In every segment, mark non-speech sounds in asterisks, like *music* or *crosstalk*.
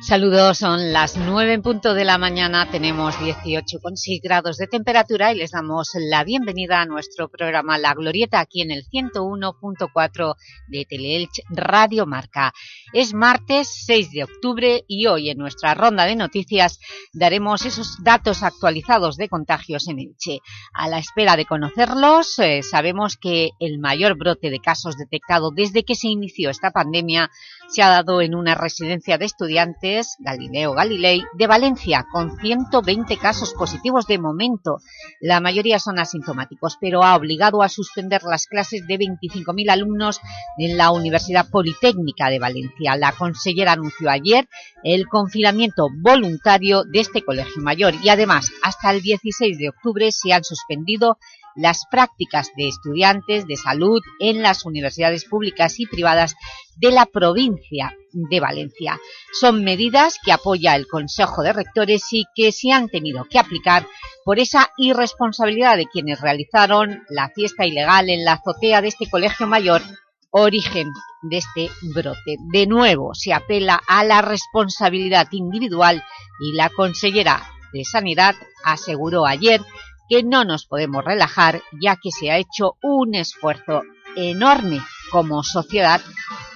Saludos, son las 9 en punto de la mañana, tenemos 18,6 grados de temperatura y les damos la bienvenida a nuestro programa La Glorieta aquí en el 101.4 de Teleelch Radio Marca. Es martes 6 de octubre y hoy en nuestra ronda de noticias daremos esos datos actualizados de contagios en Elche. A la espera de conocerlos, eh, sabemos que el mayor brote de casos detectado desde que se inició esta pandemia se ha dado en una residencia de estudiantes, Galileo Galilei, de Valencia, con 120 casos positivos de momento. La mayoría son asintomáticos, pero ha obligado a suspender las clases de 25.000 alumnos en la Universidad Politécnica de Valencia. La consellera anunció ayer el confinamiento voluntario de este colegio mayor y además hasta el 16 de octubre se han suspendido las prácticas de estudiantes de salud en las universidades públicas y privadas de la provincia de Valencia. Son medidas que apoya el Consejo de Rectores y que se han tenido que aplicar por esa irresponsabilidad de quienes realizaron la fiesta ilegal en la azotea de este colegio mayor origen de este brote. De nuevo se apela a la responsabilidad individual y la consellera de Sanidad aseguró ayer que no nos podemos relajar ya que se ha hecho un esfuerzo enorme como sociedad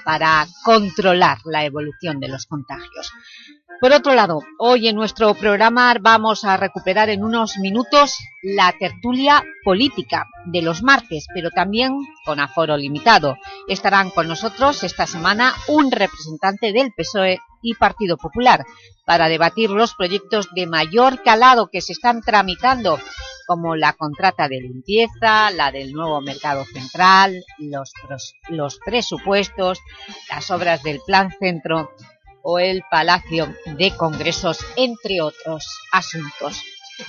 para controlar la evolución de los contagios. Por otro lado, hoy en nuestro programa vamos a recuperar en unos minutos la tertulia política de los martes, pero también con aforo limitado. Estarán con nosotros esta semana un representante del PSOE y Partido Popular para debatir los proyectos de mayor calado que se están tramitando como la contrata de limpieza, la del nuevo mercado central, los, presupuestos, las obras del Plan Centro o el Palacio de Congresos, entre otros asuntos.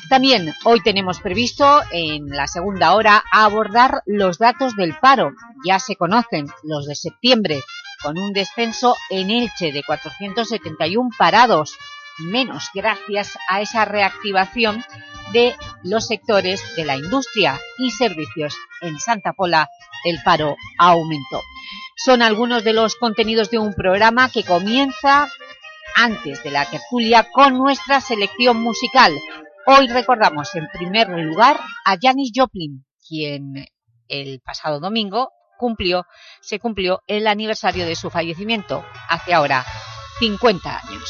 También hoy tenemos previsto en la segunda hora abordar los datos del paro. Ya se conocen los de septiembre, con un descenso en Elche de 471 parados, menos gracias a esa reactivación de los sectores de la industria y servicios. En Santa Pola el paro aumentó. Son algunos de los contenidos de un programa que comienza antes de la tertulia con nuestra selección musical. Hoy recordamos en primer lugar a Janis Joplin, quien el pasado domingo cumplió, se cumplió el aniversario de su fallecimiento, hace ahora 50 años.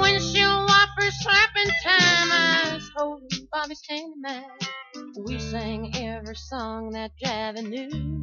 Windshield wipers slapping time. I was holding Bobby's hand in. We sang every song that Javi knew.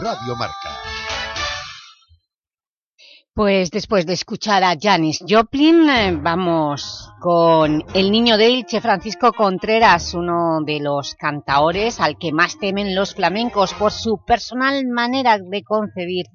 Radio Marca. Pues después de escuchar a Janis Joplin, eh, vamos con el niño de Elche, Francisco Contreras, uno de los cantaores al que más temen los flamencos por su personal manera de concebir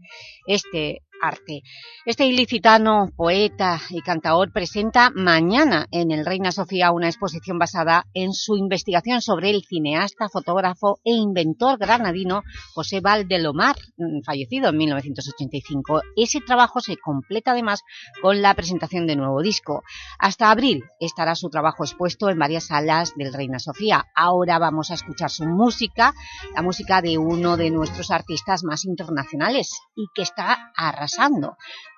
este arte. Este ilicitano, poeta y cantaor presenta mañana en el Reina Sofía una exposición basada en su investigación sobre el cineasta, fotógrafo e inventor granadino José Valdelomar, mm, fallecido en 1985. Ese trabajo se completa además con la presentación de nuevo disco. Hasta abril estará su trabajo expuesto en varias salas del Reina Sofía. Ahora vamos a escuchar su música, la música de uno de nuestros artistas más internacionales y que está arrasando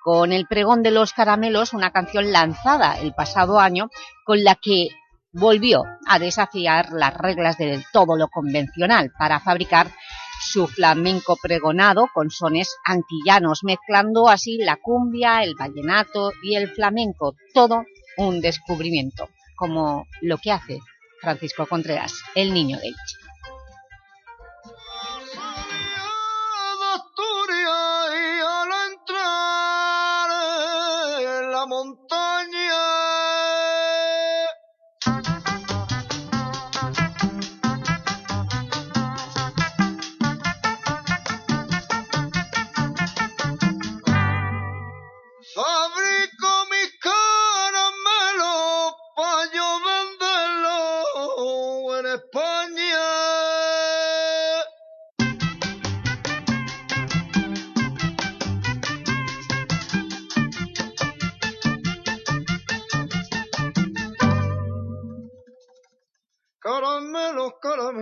con El pregón de los caramelos, una canción lanzada el pasado año con la que volvió a desafiar las reglas de todo lo convencional para fabricar su flamenco pregonado con sones antillanos, mezclando así la cumbia, el vallenato y el flamenco, todo un descubrimiento, como lo que hace Francisco Contreras, el niño de Elche.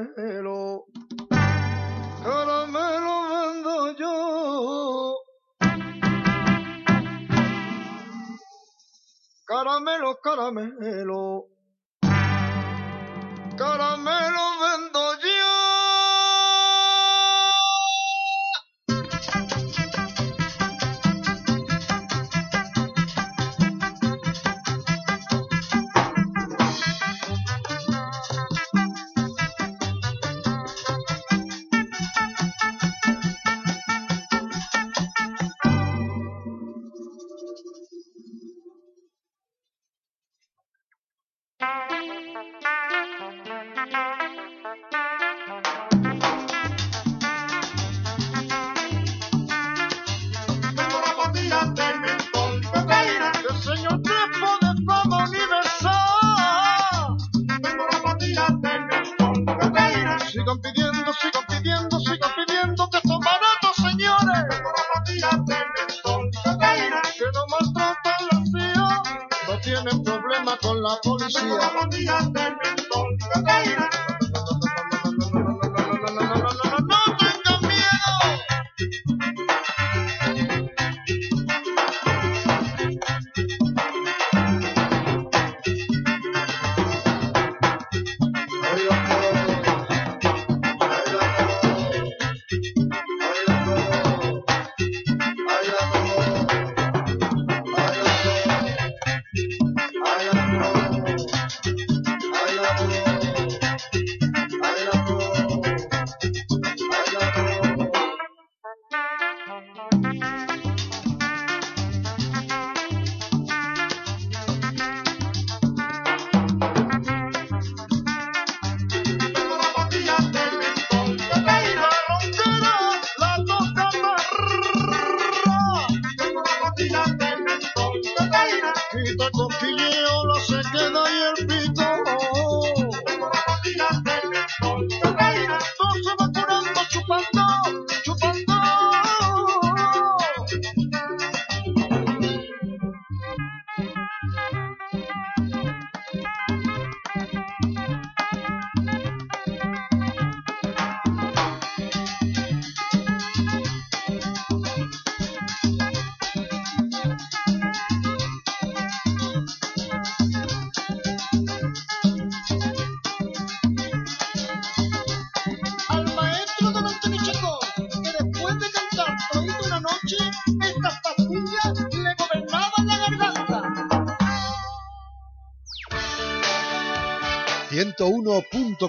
Caramelo, caramelo vendo yo. Caramelo, caramelo, caramelo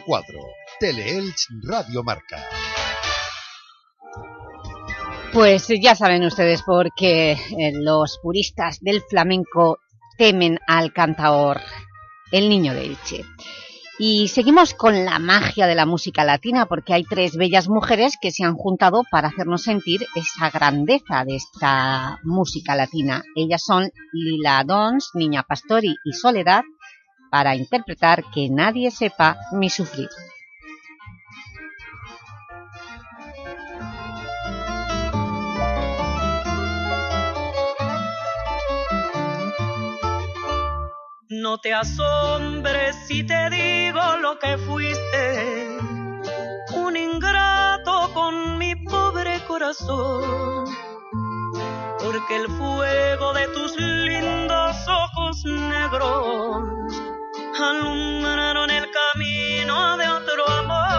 101.4 Teleelch Radio Marca. Pues ya saben ustedes por qué eh, los puristas del flamenco temen al cantaor, el niño de Elche. Y seguimos con la magia de la música latina porque hay tres bellas mujeres que se han juntado para hacernos sentir esa grandeza de esta música latina. Ellas son Lila Dons, Niña Pastori y Soledad para interpretar Que nadie sepa mi sufrir. No te asombres si te digo lo que fuiste, un ingrato con mi pobre corazón, porque el fuego de tus lindos ojos negros alumbraron el camino de otro amor.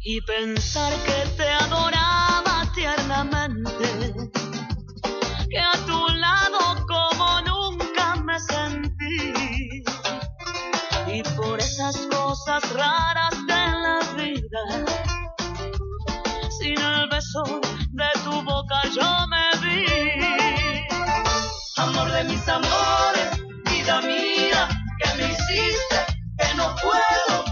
Y pensar que te adoraba tiernamente que a tu lado como nunca me sentí. Y por esas cosas raras de la vida, sin el beso de tu boca yo me vi. Amor de mis amores, vida mía, que me hiciste, que no puedo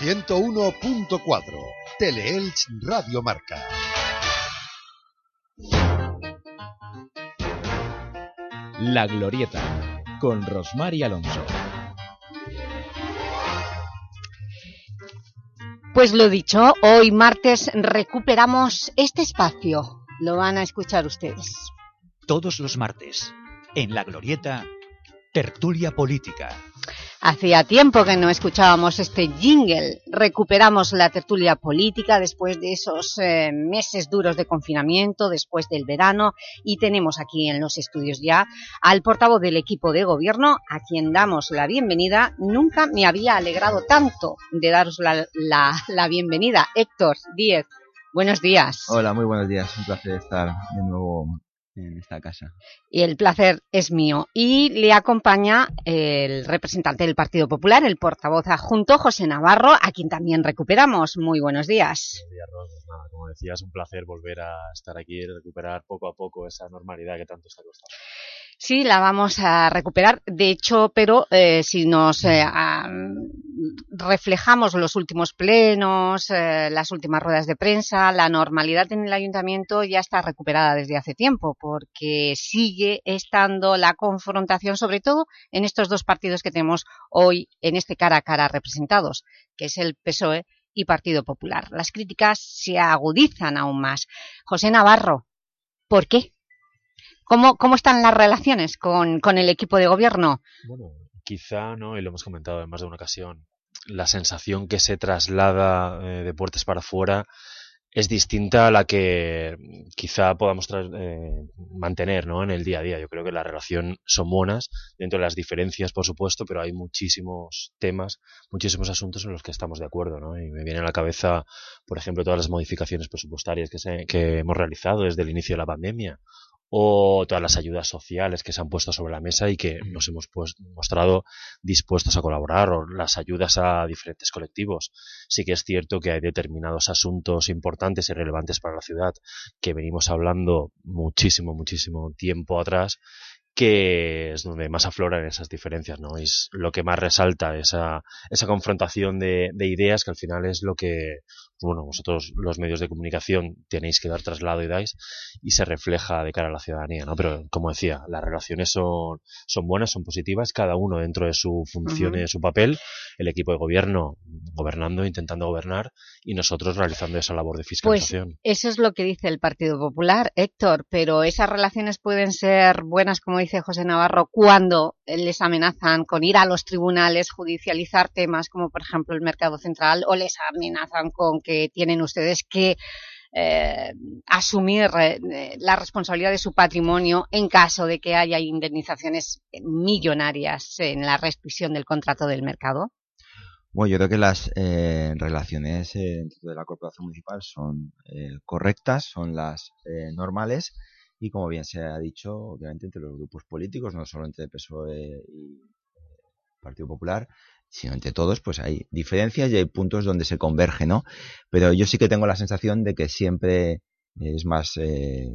101.4 Teleelch Radio Marca. La Glorieta, con Rosmar y Alonso. Pues lo dicho, hoy martes recuperamos este espacio. Lo van a escuchar ustedes. Todos los martes, en La Glorieta, Tertulia Política. Hacía tiempo que no escuchábamos este jingle. Recuperamos la tertulia política después de esos eh, meses duros de confinamiento, después del verano, y tenemos aquí en los estudios ya al portavoz del equipo de gobierno, a quien damos la bienvenida. Nunca me había alegrado tanto de daros la, la, la bienvenida. Héctor Díez, buenos días. Hola, muy buenos días. Un placer estar de nuevo en esta casa. Y el placer es mío. Y le acompaña el representante del Partido Popular, el portavoz adjunto, José Navarro, a quien también recuperamos. Muy buenos días. Buenos días, Ros. Pues nada, como decías, un placer volver a estar aquí y recuperar poco a poco esa normalidad que tanto está costando. Sí, la vamos a recuperar. De hecho, pero eh, si nos eh, reflejamos los últimos plenos, eh, las últimas ruedas de prensa, la normalidad en el Ayuntamiento ya está recuperada desde hace tiempo, porque sigue estando la confrontación, sobre todo en estos dos partidos que tenemos hoy en este cara a cara representados, que es el PSOE y Partido Popular. Las críticas se agudizan aún más. José Navarro, ¿por qué? ¿Cómo, cómo están las relaciones con, con el equipo de gobierno? Bueno, quizá, ¿no? y lo hemos comentado en más de una ocasión, la sensación que se traslada eh, de puertas para afuera es distinta a la que quizá podamos eh, mantener ¿no? en el día a día. Yo creo que la relación son buenas, dentro de las diferencias, por supuesto, pero hay muchísimos temas, muchísimos asuntos en los que estamos de acuerdo. ¿no? Y me viene a la cabeza, por ejemplo, todas las modificaciones presupuestarias que, se, que hemos realizado desde el inicio de la pandemia o todas las ayudas sociales que se han puesto sobre la mesa y que nos hemos pues, mostrado dispuestos a colaborar, o las ayudas a diferentes colectivos. Sí que es cierto que hay determinados asuntos importantes y relevantes para la ciudad que venimos hablando muchísimo, muchísimo tiempo atrás que es donde más afloran esas diferencias, ¿no? Es lo que más resalta esa, esa confrontación de, de ideas que al final es lo que, bueno, vosotros los medios de comunicación tenéis que dar traslado y dais y se refleja de cara a la ciudadanía, ¿no? Pero como decía, las relaciones son, son buenas, son positivas, cada uno dentro de su función y de su papel, el equipo de gobierno gobernando, intentando gobernar y nosotros realizando esa labor de Pues fiscalización. eso es lo que dice el Partido Popular, Héctor, pero esas relaciones pueden ser buenas, como dice José Navarro, cuando les amenazan con ir a los tribunales, judicializar temas como por ejemplo el mercado central o les amenazan con que tienen ustedes que eh, asumir eh, la responsabilidad de su patrimonio en caso de que haya indemnizaciones millonarias en la rescisión del contrato del mercado? Bueno, yo creo que las eh, relaciones eh, dentro de la corporación municipal son correctas, son las normales y como bien se ha dicho, obviamente entre los grupos políticos, no solo entre PSOE y, Partido Popular, sino entre todos, pues hay diferencias y hay puntos donde se converge, ¿no? Pero yo sí que tengo la sensación de que siempre es más, eh,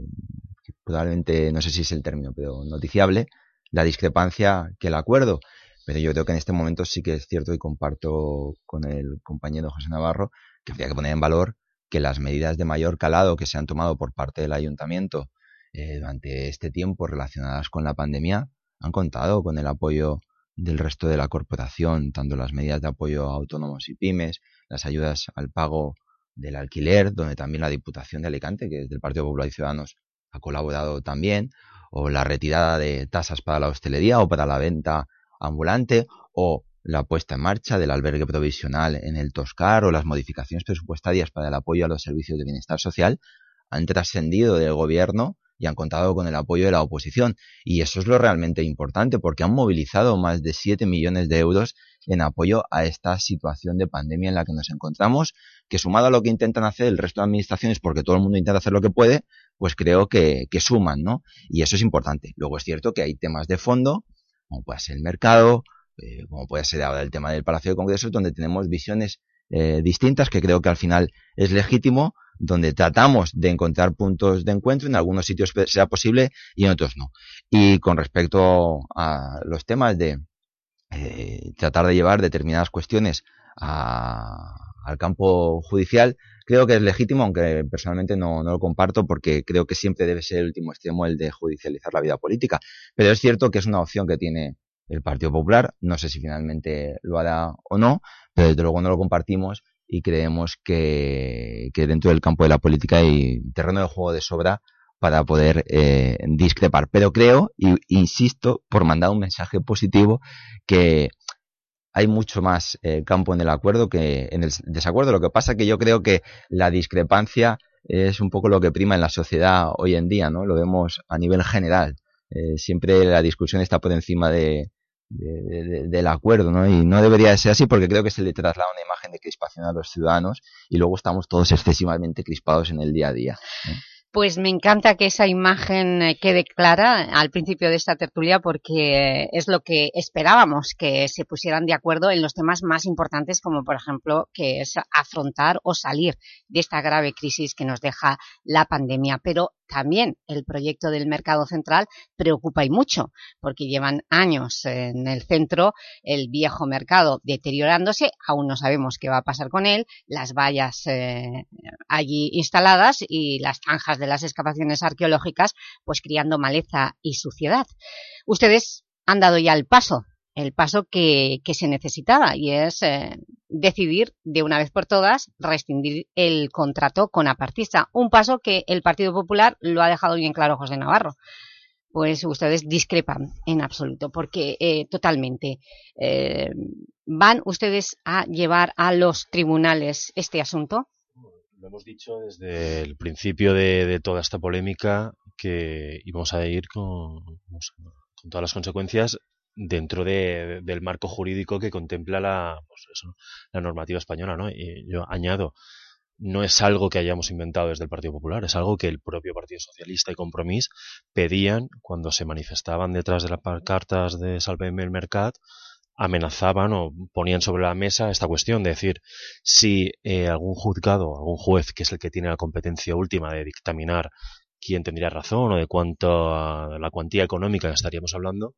probablemente, no sé si es el término, pero noticiable, la discrepancia que el acuerdo. Pero yo creo que en este momento sí que es cierto y comparto con el compañero José Navarro que habría que poner en valor que las medidas de mayor calado que se han tomado por parte del ayuntamiento eh, durante este tiempo relacionadas con la pandemia han contado con el apoyo del resto de la corporación, tanto las medidas de apoyo a autónomos y pymes, las ayudas al pago del alquiler, donde también la Diputación de Alicante, que es del Partido Popular y Ciudadanos, ha colaborado también, o la retirada de tasas para la hostelería o para la venta ambulante, o la puesta en marcha del albergue provisional en el Toscar o las modificaciones presupuestarias para el apoyo a los servicios de bienestar social, han trascendido del gobierno y han contado con el apoyo de la oposición. Y eso es lo realmente importante, porque han movilizado más de 7 millones de euros en apoyo a esta situación de pandemia en la que nos encontramos, que sumado a lo que intentan hacer el resto de administraciones, porque todo el mundo intenta hacer lo que puede, pues creo que, que suman, ¿no? Y eso es importante. Luego es cierto que hay temas de fondo, como puede ser el mercado, eh, como puede ser ahora el tema del Palacio de Congresos, donde tenemos visiones eh, distintas, que creo que al final es legítimo, donde tratamos de encontrar puntos de encuentro, en algunos sitios sea posible y en otros no. Y con respecto a los temas de eh, tratar de llevar determinadas cuestiones al campo judicial, creo que es legítimo, aunque personalmente no, no, lo comparto porque creo que siempre debe ser el último extremo el de judicializar la vida política. Pero es cierto que es una opción que tiene el Partido Popular, no sé si finalmente lo hará o no, pero desde luego no lo compartimos y creemos que, que dentro del campo de la política hay terreno de juego de sobra para poder eh, discrepar. Pero creo, y insisto, por mandar un mensaje positivo, que hay mucho más eh, campo en el acuerdo que en el desacuerdo. Lo que pasa que yo creo que la discrepancia es un poco lo que prima en la sociedad hoy en día, ¿no? Lo vemos a nivel general. Eh, siempre la discusión está por encima de, de, de, del acuerdo, ¿no? Y no debería de ser así porque creo que se le traslada una imagen de crispación a los ciudadanos y luego estamos todos excesivamente crispados en el día a día. ¿eh? Pues me encanta que esa imagen eh, quede clara al principio de esta tertulia porque es lo que esperábamos, que se pusieran de acuerdo en los temas más importantes como por ejemplo que es afrontar o salir de esta grave crisis que nos deja la pandemia. Pero también el proyecto del mercado central preocupa y mucho, porque llevan años en el centro el viejo mercado deteriorándose, aún no sabemos qué va a pasar con él, las vallas eh, allí instaladas y las zanjas de las excavaciones arqueológicas pues criando maleza y suciedad. Ustedes han dado ya el paso el paso que, que se necesitaba y es eh, decidir de una vez por todas rescindir el contrato con Apartista. Un paso que el Partido Popular lo ha dejado bien claro José Navarro. Pues ustedes discrepan en absoluto, porque eh, totalmente eh, van ustedes a llevar a los tribunales este asunto. Lo hemos dicho desde el principio de, toda esta polémica que íbamos a ir con todas las consecuencias dentro de, del marco jurídico que contempla la, pues eso, la normativa española, ¿no? Y yo añado, no es algo que hayamos inventado desde el Partido Popular, es algo que el propio Partido Socialista y Compromís pedían cuando se manifestaban detrás de las cartas de Salveme el Mercat, amenazaban o ponían sobre la mesa esta cuestión de decir si eh, algún juzgado, algún juez que es el que tiene la competencia última de dictaminar quién tendría razón o de cuánto la cuantía económica que estaríamos hablando,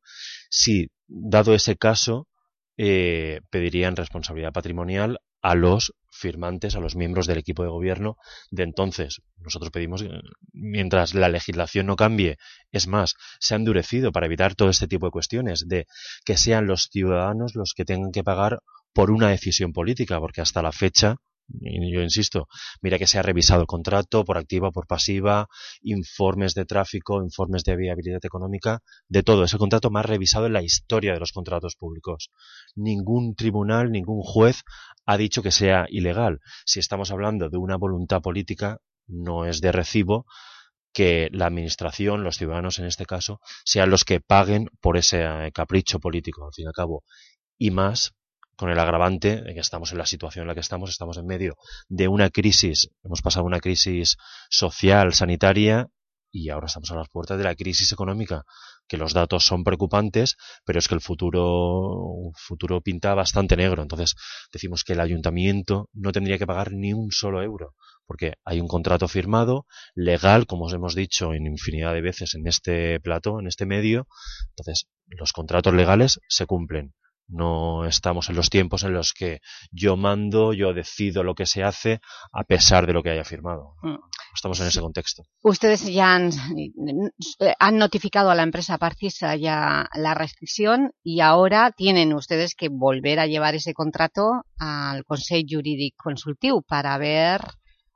si, dado ese caso, eh, pedirían responsabilidad patrimonial a los firmantes, a los miembros del equipo de gobierno de entonces. Nosotros pedimos, mientras la legislación no cambie, es más, se ha endurecido para evitar todo este tipo de cuestiones, de que sean los ciudadanos los que tengan que pagar por una decisión política, porque hasta la fecha yo insisto, mira que se ha revisado el contrato por activa, por pasiva, informes de tráfico, informes de viabilidad económica, de todo. Es el contrato más revisado en la historia de los contratos públicos. Ningún tribunal, ningún juez ha dicho que sea ilegal. Si estamos hablando de una voluntad política, no es de recibo que la administración, los ciudadanos en este caso, sean los que paguen por ese capricho político, al fin y al cabo. Y más con el agravante de que estamos en la situación en la que estamos, estamos en medio de una crisis, hemos pasado una crisis social, sanitaria, y ahora estamos a las puertas de la crisis económica, que los datos son preocupantes, pero es que el futuro, futuro pinta bastante negro. Entonces decimos que el ayuntamiento no tendría que pagar ni un solo euro, porque hay un contrato firmado, legal, como os hemos dicho en infinidad de veces en este plato, en este medio. Entonces, los contratos legales se cumplen. No estamos en los tiempos en los que yo mando, yo decido lo que se hace a pesar de lo que haya firmado. Mm. Estamos en ese contexto. Ustedes ya han, han notificado a la empresa Parcisa ya la rescisión y ahora tienen ustedes que volver a llevar ese contrato al Consejo Jurídico Consultivo para ver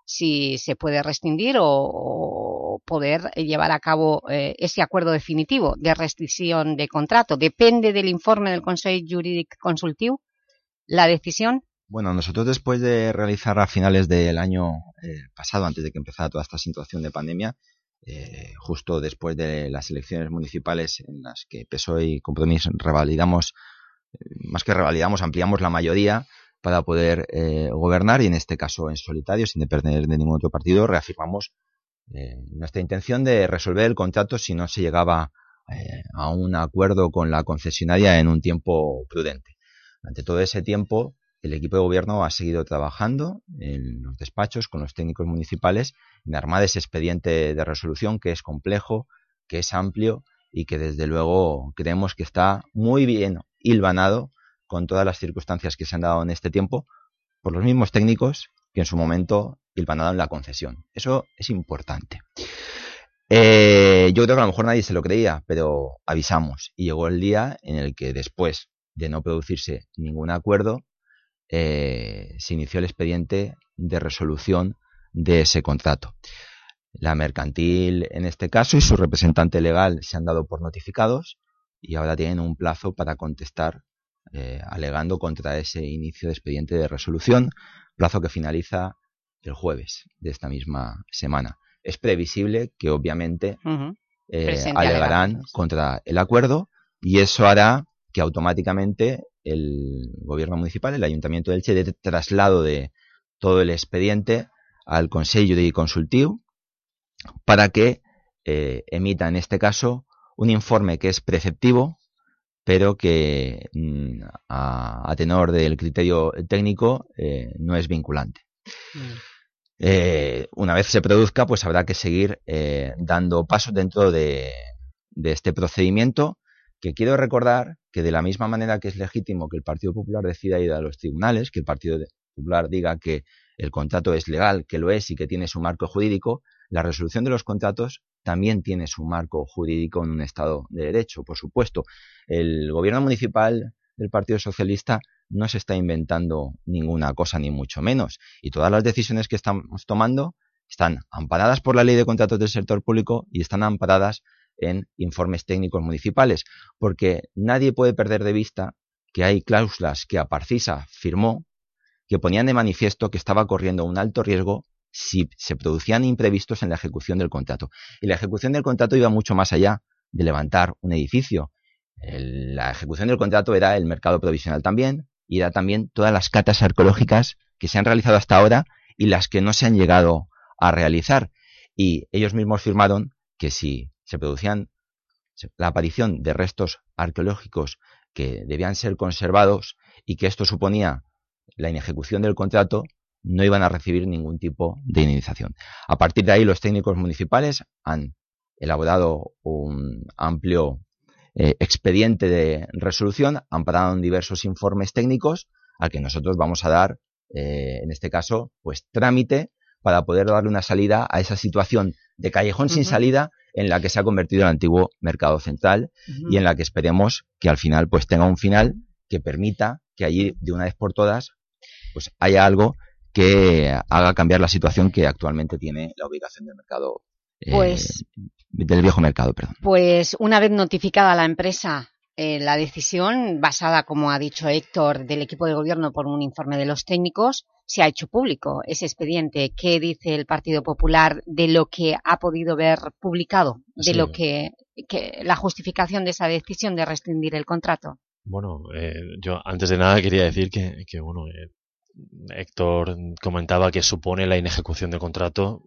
si se puede rescindir o, o poder llevar a cabo eh, ese acuerdo definitivo de rescisión de contrato. ¿Depende del informe del Consejo Jurídico Consultivo la decisión? Bueno, nosotros después de realizar a finales del año eh, pasado, antes de que empezara toda esta situación de pandemia, eh, justo después de las elecciones municipales en las que PSOE y Compromís revalidamos, eh, más que revalidamos, ampliamos la mayoría para poder eh, gobernar y en este caso en solitario, sin depender de ningún otro partido, reafirmamos eh, nuestra intención de resolver el contrato si no se llegaba eh, a un acuerdo con la concesionaria en un tiempo prudente. Durante todo ese tiempo, el equipo de gobierno ha seguido trabajando en los despachos con los técnicos municipales en armar ese expediente de resolución que es complejo, que es amplio y que desde luego creemos que está muy bien hilvanado con todas las circunstancias que se han dado en este tiempo por los mismos técnicos que en su momento hilvanaron la concesión. Eso es importante. Eh, yo creo que a lo mejor nadie se lo creía, pero avisamos. Y llegó el día en el que después de no producirse ningún acuerdo, eh, se inició el expediente de resolución de ese contrato. La mercantil, en este caso, y su representante legal se han dado por notificados y ahora tienen un plazo para contestar eh, alegando contra ese inicio de expediente de resolución, plazo que finaliza el jueves de esta misma semana. Es previsible que obviamente eh, Presente alegarán contra el acuerdo y eso hará que automáticamente el gobierno municipal, el ayuntamiento de Elche, dé traslado de todo el expediente al Consejo de Consultivo para que eh, emita en este caso un informe que es preceptivo pero que mm, a, a tenor del criterio técnico eh, no es vinculante. Eh, una vez se produzca, pues habrá que seguir eh, dando pasos dentro de, de este procedimiento, que quiero recordar que de la misma manera que es legítimo que el Partido Popular decida ir a los tribunales, que el Partido Popular diga que el contrato es legal, que lo es y que tiene su marco jurídico, la resolución de los contratos también tiene su marco jurídico en un Estado de Derecho, por supuesto. El gobierno municipal del Partido Socialista no se está inventando ninguna cosa, ni mucho menos. Y todas las decisiones que estamos tomando están amparadas por la ley de contratos del sector público y están amparadas en informes técnicos municipales, porque nadie puede perder de vista que hay cláusulas que Aparcisa firmó que ponían de manifiesto que estaba corriendo un alto riesgo si se producían imprevistos en la ejecución del contrato. Y la ejecución del contrato iba mucho más allá de levantar un edificio. La ejecución del contrato era el mercado provisional también, y era también todas las catas arqueológicas que se han realizado hasta ahora y las que no se han llegado a realizar. Y ellos mismos firmaron que si se producían la aparición de restos arqueológicos que debían ser conservados y que esto suponía la inejecución del contrato, no iban a recibir ningún tipo de indemnización. A partir de ahí, los técnicos municipales han elaborado un amplio eh, expediente de resolución, amparado en diversos informes técnicos, al que nosotros vamos a dar, eh, en este caso, pues trámite para poder darle una salida a esa situación de callejón sin salida en la que se ha convertido el antiguo mercado central y en la que esperemos que al final pues tenga un final que permita que allí de una vez por todas pues haya algo que haga cambiar la situación que actualmente tiene la ubicación del mercado eh, Pues- del viejo mercado, perdón. Pues una vez notificada la empresa eh, la decisión, basada, como ha dicho Héctor, del equipo de gobierno por un informe de los técnicos, se ha hecho público ese expediente. ¿Qué dice el Partido Popular de lo que ha podido ver publicado? De Sí. lo que, que la justificación de esa decisión de rescindir el contrato. Bueno, eh, yo antes de nada quería decir que, que, bueno, eh, Héctor comentaba que supone la inejecución del contrato.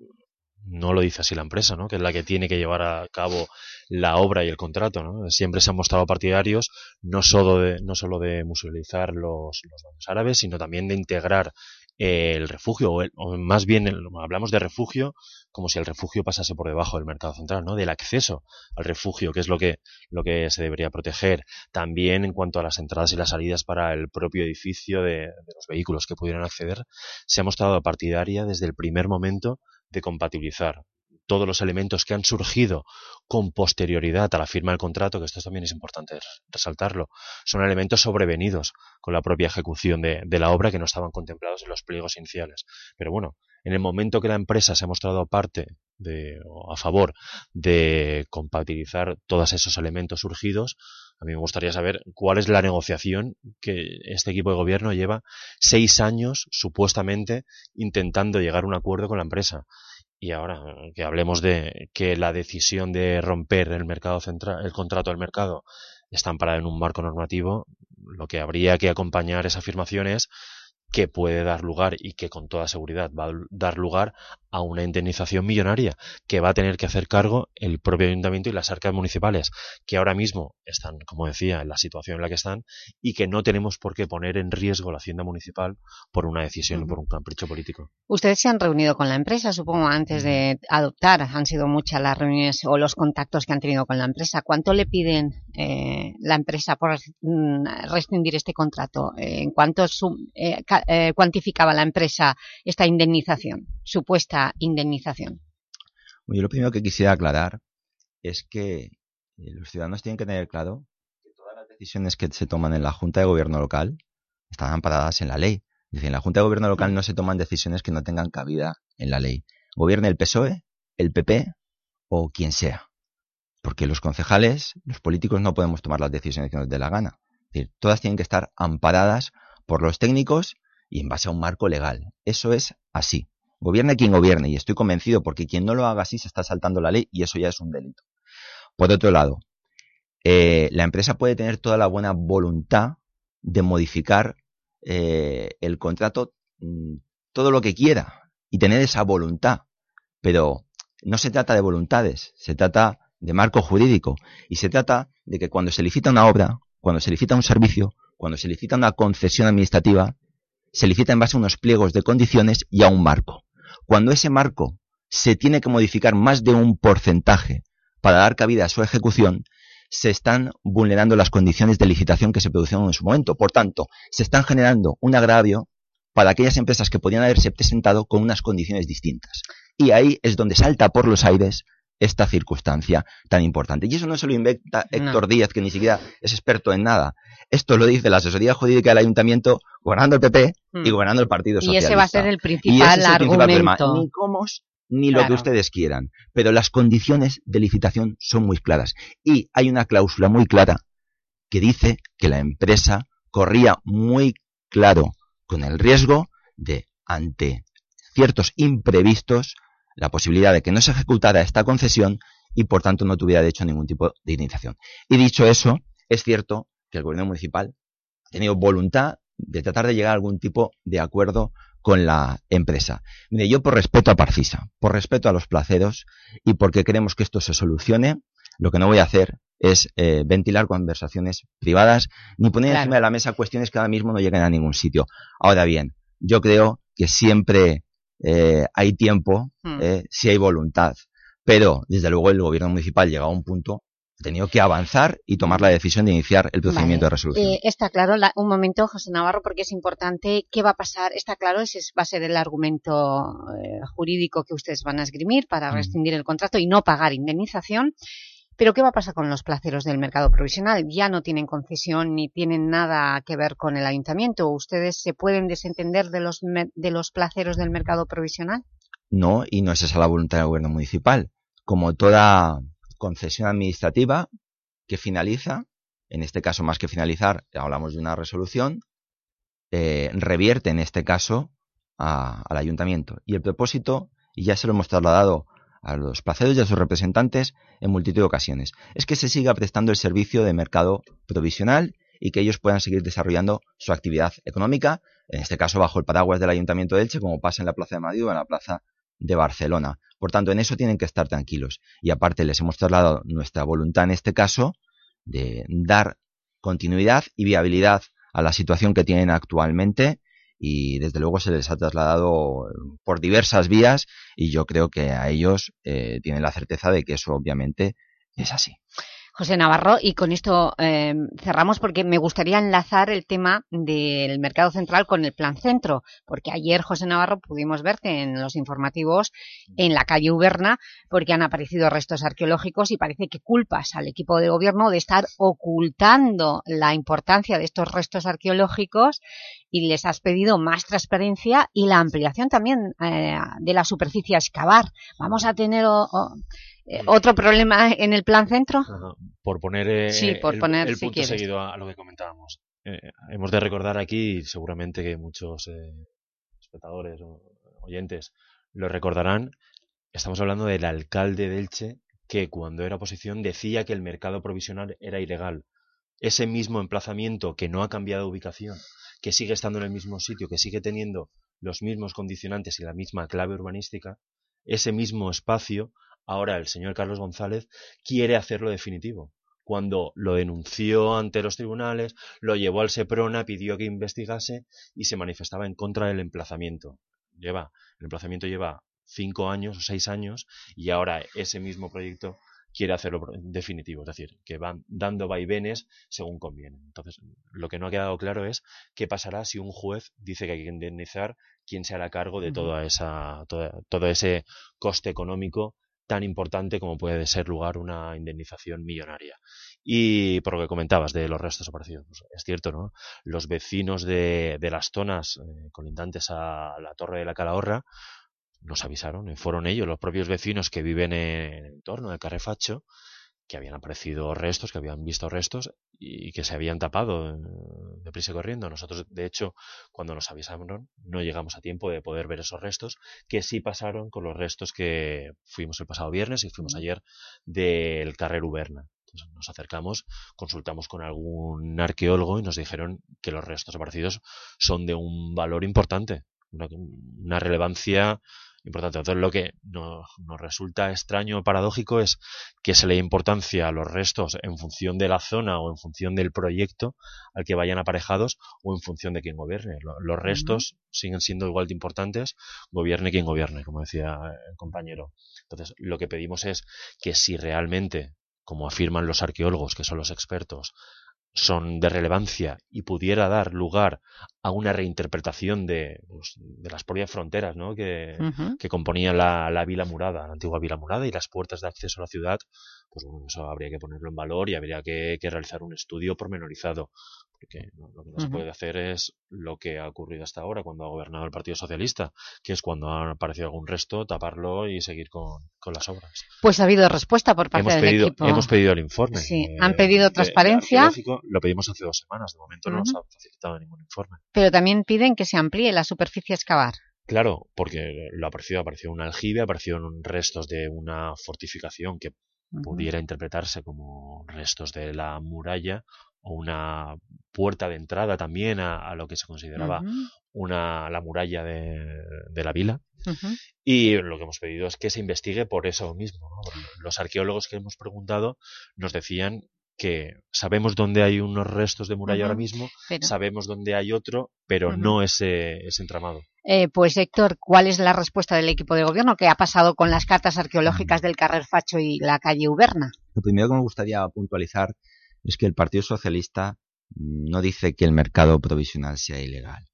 No lo dice así la empresa, ¿no? que es la que tiene que llevar a cabo la obra y el contrato. ¿no? Siempre se han mostrado partidarios no solo de, no solo de musealizar los, los árabes, sino también de integrar el refugio, o, el- o más bien el- hablamos de refugio como si el refugio pasase por debajo del mercado central, ¿no? Del acceso al refugio, que es lo que, lo que se debería proteger. También en cuanto a las entradas y las salidas para el propio edificio de, de los vehículos que pudieran acceder, se ha mostrado partidaria desde el primer momento de compatibilizar todos los elementos que han surgido con posterioridad a la firma del contrato, que esto también es importante resaltarlo, son elementos sobrevenidos con la propia ejecución de, de la obra que no estaban contemplados en los pliegos iniciales. Pero bueno, en el momento que la empresa se ha mostrado parte de, o a favor de compatibilizar todos esos elementos surgidos, a mí me gustaría saber cuál es la negociación que este equipo de gobierno lleva seis años supuestamente intentando llegar a un acuerdo con la empresa. Y ahora que hablemos de que la decisión de romper el mercado central, el contrato del mercado, está amparada en un marco normativo, lo que habría que acompañar esa afirmación es que puede dar lugar y que con toda seguridad va a dar lugar a una indemnización millonaria que va a tener que hacer cargo el propio ayuntamiento y las arcas municipales, que ahora mismo están, como decía, en la situación en la que están y que no tenemos por qué poner en riesgo la hacienda municipal por una decisión por un capricho político. Ustedes se han reunido con la empresa, supongo, antes de adoptar. Han sido muchas las reuniones o los contactos que han tenido con la empresa. ¿Cuánto le piden eh, la empresa por mm, rescindir este contrato? Eh, ¿En cuánto sum- eh, eh, cuantificaba la empresa esta indemnización, supuesta indemnización? Yo lo primero que quisiera aclarar es que eh, los ciudadanos tienen que tener claro que todas las decisiones que se toman en la Junta de Gobierno local están amparadas en la ley. Es en la Junta de Gobierno local no se toman decisiones que no tengan cabida en la ley. Gobierne el PSOE, el PP o quien sea. Porque los concejales, los políticos no podemos tomar las decisiones que nos dé la gana. Es decir, todas tienen que estar amparadas por los técnicos y en base a un marco legal. Eso es así. Gobierne quien gobierne y estoy convencido porque quien no lo haga así se está saltando la ley y eso ya es un delito. Por otro lado, eh, la empresa puede tener toda la buena voluntad de modificar eh, el contrato mm, todo lo que quiera y tener esa voluntad, pero no se trata de voluntades, se trata de marco jurídico y se trata de que cuando se licita una obra, cuando se licita un servicio, cuando se licita una concesión administrativa, se licita en base a unos pliegos de condiciones y a un marco. Cuando ese marco se tiene que modificar más de un porcentaje para dar cabida a su ejecución, se están vulnerando las condiciones de licitación que se produjeron en su momento. Por tanto, se están generando un agravio para aquellas empresas que podían haberse presentado con unas condiciones distintas. Y ahí es donde salta por los aires esta circunstancia tan importante. Y eso no se lo inventa Héctor Díaz, que ni siquiera es experto en nada. Esto lo dice la asesoría jurídica del ayuntamiento, gobernando el PP y gobernando el Partido Y Socialista. ese va a ser el Y ese principal es el principal problema. argumento. Ni cómo ni lo que ustedes quieran. Pero las condiciones de licitación son muy claras. Y hay una cláusula muy clara que dice que la empresa corría muy claro con el riesgo de, ante ciertos imprevistos, la posibilidad de que no se ejecutara esta concesión y por tanto no tuviera derecho a ningún tipo de indemnización. Y dicho eso, es cierto que el gobierno municipal ha tenido voluntad de tratar de llegar a algún tipo de acuerdo con la empresa. Mire, yo por respeto a Parcisa, por respeto a los placeros y porque queremos que esto se solucione, lo que no voy a hacer es eh, ventilar conversaciones privadas ni poner Claro. encima de la mesa cuestiones que ahora mismo no lleguen a ningún sitio. Ahora bien, yo creo que siempre eh, hay tiempo Mm. eh, si hay voluntad, pero desde luego el gobierno municipal llega a un punto ha tenido que avanzar y tomar la decisión de iniciar el procedimiento de resolución. Eh, está claro, la- un momento, José Navarro, porque es importante. ¿Qué va a pasar? Está claro, ese es- va a ser el argumento eh, jurídico que ustedes van a esgrimir para Mm. rescindir el contrato y no pagar indemnización. Pero ¿qué va a pasar con los placeros del mercado provisional? Ya no tienen concesión ni tienen nada que ver con el ayuntamiento. ¿Ustedes se pueden desentender de los, de los placeros del mercado provisional? No, y no es esa la voluntad del gobierno municipal. Como toda concesión administrativa que finaliza, en este caso más que finalizar, hablamos de una resolución, eh, revierte en este caso a- al ayuntamiento. Y el propósito, y ya se lo hemos trasladado a los placeros y a sus representantes en multitud de ocasiones, es que se siga prestando el servicio de mercado provisional y que ellos puedan seguir desarrollando su actividad económica, en este caso bajo el paraguas del Ayuntamiento de Elche, como pasa en la Plaza de Madrid o en la Plaza de Barcelona. Por tanto, en eso tienen que estar tranquilos. Y aparte les hemos trasladado nuestra voluntad en este caso de dar continuidad y viabilidad a la situación que tienen actualmente y desde luego se les ha trasladado por diversas vías y yo creo que a ellos eh, tienen la certeza de que eso obviamente es así. José Navarro, y con esto eh, cerramos porque me gustaría enlazar el tema del mercado central con el plan centro, porque ayer, José Navarro, pudimos verte en los informativos en la calle Uberna, porque han aparecido restos arqueológicos y parece que culpas al equipo de gobierno de estar ocultando la importancia de estos restos arqueológicos y les has pedido más transparencia y la ampliación también eh, de la superficie a excavar. Vamos a tener... Eh, ¿Otro problema en el plan centro? Por poner, eh, Sí, por el, poner, el si punto quieres. seguido a, a lo que comentábamos. Eh, hemos de recordar aquí, seguramente que muchos eh, espectadores o oyentes lo recordarán, estamos hablando del alcalde de Elche que cuando era oposición decía que el mercado provisional era ilegal. Ese mismo emplazamiento que no ha cambiado de ubicación, que sigue estando en el mismo sitio, que sigue teniendo los mismos condicionantes y la misma clave urbanística, ese mismo espacio, ahora el señor Carlos González quiere hacerlo definitivo. Cuando lo denunció ante los tribunales, lo llevó al Seprona, pidió que investigase y se manifestaba en contra del emplazamiento. Lleva, el emplazamiento lleva cinco años o seis años y ahora ese mismo proyecto quiere hacerlo definitivo, es decir, que van dando vaivenes según conviene. Entonces, lo que no ha quedado claro es qué pasará si un juez dice que hay que indemnizar quién se hará cargo de toda esa, toda- todo ese coste económico tan importante como puede ser lugar una indemnización millonaria. Y por lo que comentabas de los restos aparecidos, pues, es cierto, ¿no? Los vecinos de, de las zonas eh, colindantes a la Torre de la Calahorra nos avisaron, y fueron ellos, los propios vecinos que viven en el entorno de Carrefacho, que habían aparecido restos, que habían visto restos y que se habían tapado eh, deprisa y corriendo. Nosotros, de hecho, cuando nos avisaron, no llegamos a tiempo de poder ver esos restos, que sí pasaron con los restos que fuimos el pasado viernes y fuimos ayer del Carrer Uberna. Entonces nos acercamos, consultamos con algún arqueólogo y nos dijeron que los restos aparecidos son de un valor importante, una, una relevancia importante. Entonces, lo que nos, nos resulta extraño o paradójico es que se le dé importancia a los restos en función de la zona o en función del proyecto al que vayan aparejados o en función de quién gobierne. Lo- Los restos siguen siendo igual de importantes, gobierne quien gobierne, como decía el compañero. Entonces, lo que pedimos es que si realmente, como afirman los arqueólogos, que son los expertos, son de relevancia y pudiera dar lugar a una reinterpretación de, pues, de las propias fronteras ¿no? que, que componían la, la Vila Murada, la antigua Vila Murada y las puertas de acceso a la ciudad, pues bueno, eso habría que ponerlo en valor y habría que, que realizar un estudio pormenorizado, porque no- lo que no se puede hacer es lo que ha ocurrido hasta ahora cuando ha gobernado el Partido Socialista, que es cuando ha aparecido algún resto, taparlo y seguir con, con las obras. Pues ha habido respuesta por parte Hemos del pedido, equipo. hemos pedido el informe. Sí, eh, han pedido transparencia, lo pedimos hace dos semanas, de momento no nos ha facilitado ningún informe. pero también piden que se amplíe la superficie a excavar. Claro, porque lo apareció, apareció un aljibe, aparecieron restos de una fortificación que pudiera interpretarse como restos de la muralla o una puerta de entrada también a, a lo que se consideraba una, la muralla de, de la vila. Y lo que hemos pedido es que se investigue por eso mismo. Los arqueólogos que hemos preguntado nos decían que sabemos dónde hay unos restos de muralla ahora mismo, pero- sabemos dónde hay otro, pero no ese, ese entramado. Eh, pues Héctor, ¿cuál es la respuesta del equipo de gobierno? ¿Qué ha pasado con las cartas arqueológicas del Carrer Facho y la calle Uberna? Lo primero que me gustaría puntualizar es que el Partido Socialista no dice que el mercado provisional sea ilegal.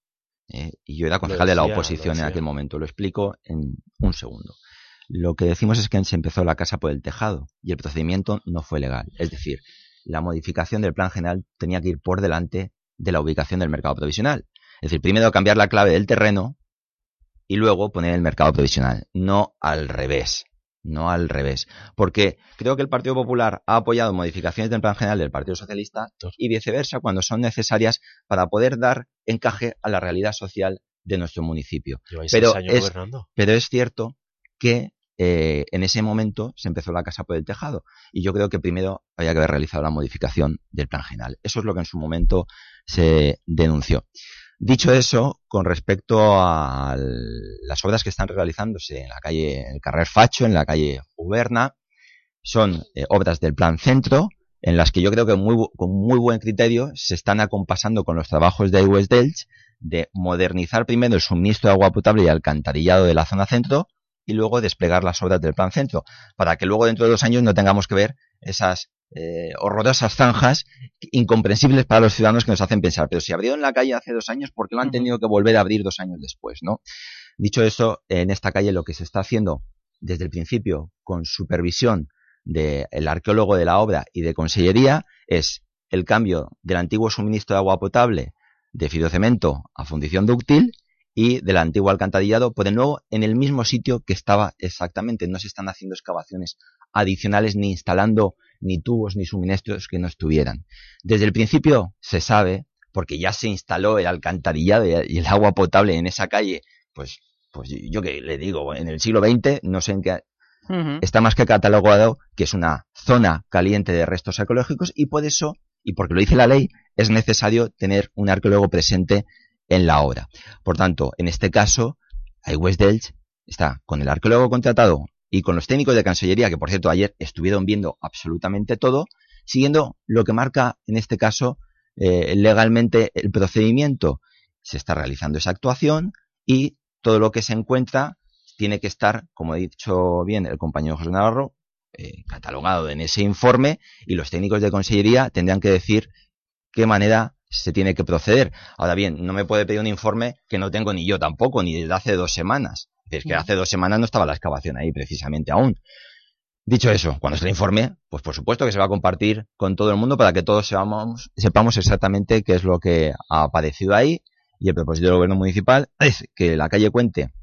¿eh? Y yo era concejal de la oposición en aquel momento. Lo explico en un segundo. Lo que decimos es que se empezó la casa por el tejado y el procedimiento no fue legal. Es decir, la modificación del plan general tenía que ir por delante de la ubicación del mercado provisional. Es decir, primero cambiar la clave del terreno y luego poner el mercado provisional. No al revés. No al revés. Porque creo que el Partido Popular ha apoyado modificaciones del plan general del Partido Socialista y viceversa cuando son necesarias para poder dar encaje a la realidad social de nuestro municipio. Pero es, pero es cierto que eh, en ese momento se empezó la casa por el tejado y yo creo que primero había que haber realizado la modificación del plan general. Eso es lo que en su momento se denunció. Dicho eso, con respecto a las obras que están realizándose en la calle, el Carrer Facho, en la calle Uberna, son eh, obras del Plan Centro, en las que yo creo que muy, con muy buen criterio se están acompasando con los trabajos de West Delch de modernizar primero el suministro de agua potable y alcantarillado de la zona centro y luego desplegar las obras del plan centro, para que luego dentro de dos años no tengamos que ver esas eh, horrorosas zanjas incomprensibles para los ciudadanos que nos hacen pensar, pero si abrieron la calle hace dos años, ¿por qué lo han tenido que volver a abrir dos años después? ¿no? Dicho eso, en esta calle lo que se está haciendo desde el principio, con supervisión del arqueólogo de la obra y de consellería, es el cambio del antiguo suministro de agua potable de fidocemento a fundición dúctil y del antiguo alcantarillado por de nuevo en el mismo sitio que estaba exactamente. No se están haciendo excavaciones adicionales ni instalando ni tubos ni suministros que no estuvieran. Desde el principio se sabe, porque ya se instaló el alcantarillado y el agua potable en esa calle, pues, pues yo que le digo, en el siglo XX, no sé en qué, está más que catalogado que es una zona caliente de restos ecológicos y por eso, y porque lo dice la ley, es necesario tener un arqueólogo presente en la obra. Por tanto, en este caso, West Delch está con el arqueólogo contratado y con los técnicos de Cancillería, que por cierto ayer estuvieron viendo absolutamente todo, siguiendo lo que marca en este caso eh, legalmente el procedimiento. Se está realizando esa actuación y todo lo que se encuentra tiene que estar, como ha dicho bien el compañero José Navarro, eh, catalogado en ese informe y los técnicos de Consellería tendrán que decir qué manera se tiene que proceder. Ahora bien, no me puede pedir un informe que no tengo ni yo tampoco, ni desde hace dos semanas. Es que hace dos semanas no estaba la excavación ahí precisamente aún. Dicho eso, cuando se le informe, pues por supuesto que se va a compartir con todo el mundo para que todos sepamos, sepamos exactamente qué es lo que ha aparecido ahí. Y el propósito del gobierno municipal es que la calle cuente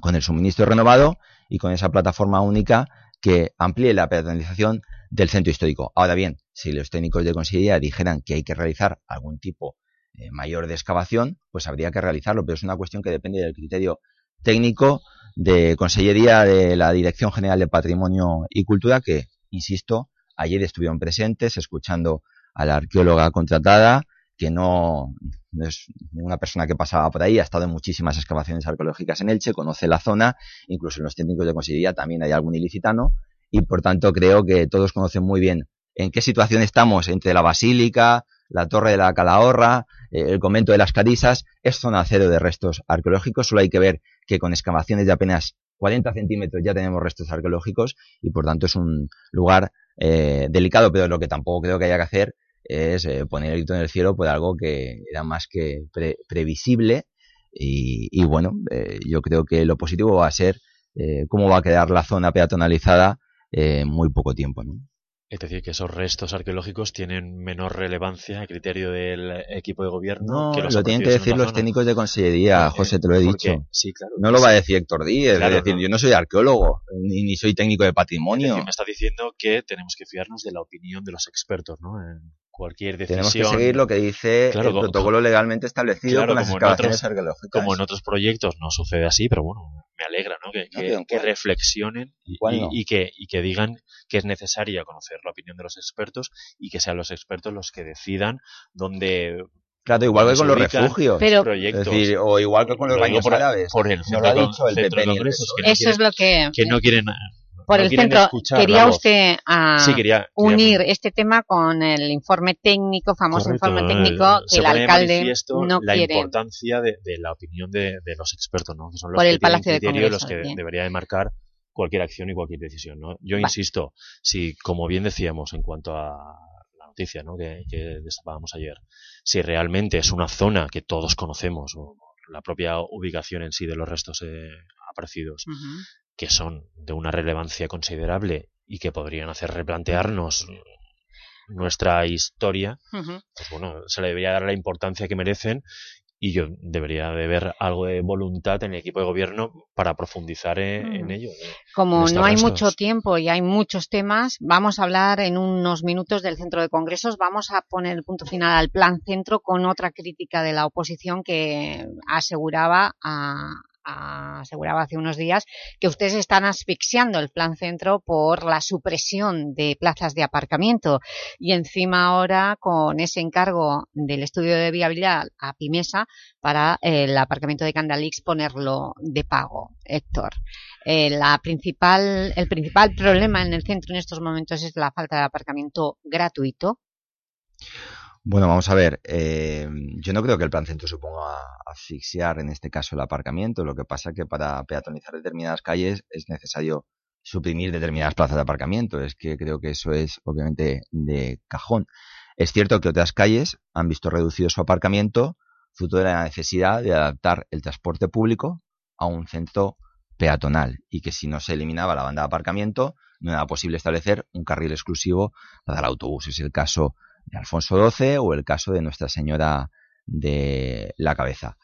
con el suministro renovado y con esa plataforma única que amplíe la peatonalización del centro histórico. Ahora bien, si los técnicos de consellería dijeran que hay que realizar algún tipo eh, mayor de excavación, pues habría que realizarlo, pero es una cuestión que depende del criterio técnico de Consellería de la Dirección General de Patrimonio y Cultura, que, insisto, ayer estuvieron presentes escuchando a la arqueóloga contratada, que no, es una persona que pasaba por ahí, ha estado en muchísimas excavaciones arqueológicas en Elche, conoce la zona, incluso en los técnicos de Consellería también hay algún ilicitano, y por tanto creo que todos conocen muy bien en qué situación estamos entre la Basílica, la Torre de la Calahorra, eh, el convento de las Carisas, es zona cero de restos arqueológicos, solo hay que ver que con excavaciones de apenas 40 centímetros ya tenemos restos arqueológicos y por tanto es un lugar eh, delicado, pero lo que tampoco creo que haya que hacer es eh, poner el grito en el cielo por algo que era más que previsible y, bueno, yo creo que lo positivo va a ser cómo va a quedar la zona peatonalizada en muy poco tiempo. ¿no? Es decir, que esos restos arqueológicos tienen menor relevancia a criterio del equipo de gobierno. No, que los lo tienen que decir los técnicos de consellería, José, te lo he dicho. Sí, claro. No lo va a decir Héctor Díez, es decir, yo no soy arqueólogo, ni, ni soy técnico de patrimonio. Decir, me está diciendo que tenemos que fiarnos de la opinión de los expertos, ¿no? En cualquier decisión. Tenemos que seguir lo que dice Claro, el como- protocolo legalmente establecido Claro, con las excavaciones otros- arqueológicas. Como en otros proyectos no sucede así, pero bueno, me alegra, ¿no? Que, No, reflexionen y, no? que, y que digan que es necesaria conocer la opinión de los expertos y que sean los expertos los que decidan dónde Claro, igual que con los refugios. Pero- proyectos. Es decir, o igual que con los baños por- árabes. por el no centro lo ha de- dicho el centro de PP ni el congresos, PSOE. que no Eso es lo que... que no quieren Por no el centro, quería usted ah, Sí, quería- quería unir este tema con el informe técnico, famoso Correcto, informe técnico, que el alcalde no la quiere. importancia de, de la opinión de, de los expertos, ¿no? Que son los Por que el Palacio de y los que bien. debería de marcar cualquier acción y cualquier decisión, ¿no? Yo insisto, si, como bien decíamos en cuanto a la noticia, ¿no? Que, que destapábamos ayer, si realmente es una zona que todos conocemos, o la propia ubicación en sí de los restos eh, aparecidos. Que son de una relevancia considerable y que podrían hacer replantearnos nuestra historia, pues bueno, se le debería dar la importancia que merecen y yo debería de ver algo de voluntad en el equipo de gobierno para profundizar en, en ello. Como en estos no hay mucho tiempo y hay muchos temas, vamos a hablar en unos minutos del Centro de Congresos. Vamos a poner el punto final al Plan Centro con otra crítica de la oposición que aseguraba a, aseguraba hace unos días que ustedes están asfixiando el plan centro por la supresión de plazas de aparcamiento y encima ahora con ese encargo del estudio de viabilidad a Pimesa para el aparcamiento de Candalix ponerlo de pago. Héctor, eh, la principal, el principal problema en el centro en estos momentos es la falta de aparcamiento gratuito. Bueno, vamos a ver. Eh, yo no creo que el plan centro suponga asfixiar, en este caso, el aparcamiento. Lo que pasa es que para peatonizar determinadas calles es necesario suprimir determinadas plazas de aparcamiento. Es que creo que eso es, obviamente, de cajón. Es cierto que otras calles han visto reducido su aparcamiento fruto de la necesidad de adaptar el transporte público a un centro peatonal y que si no se eliminaba la banda de aparcamiento no era posible establecer un carril exclusivo para autobús. Es el caso de Alfonso XII o el caso de Nuestra Señora de la Cabeza.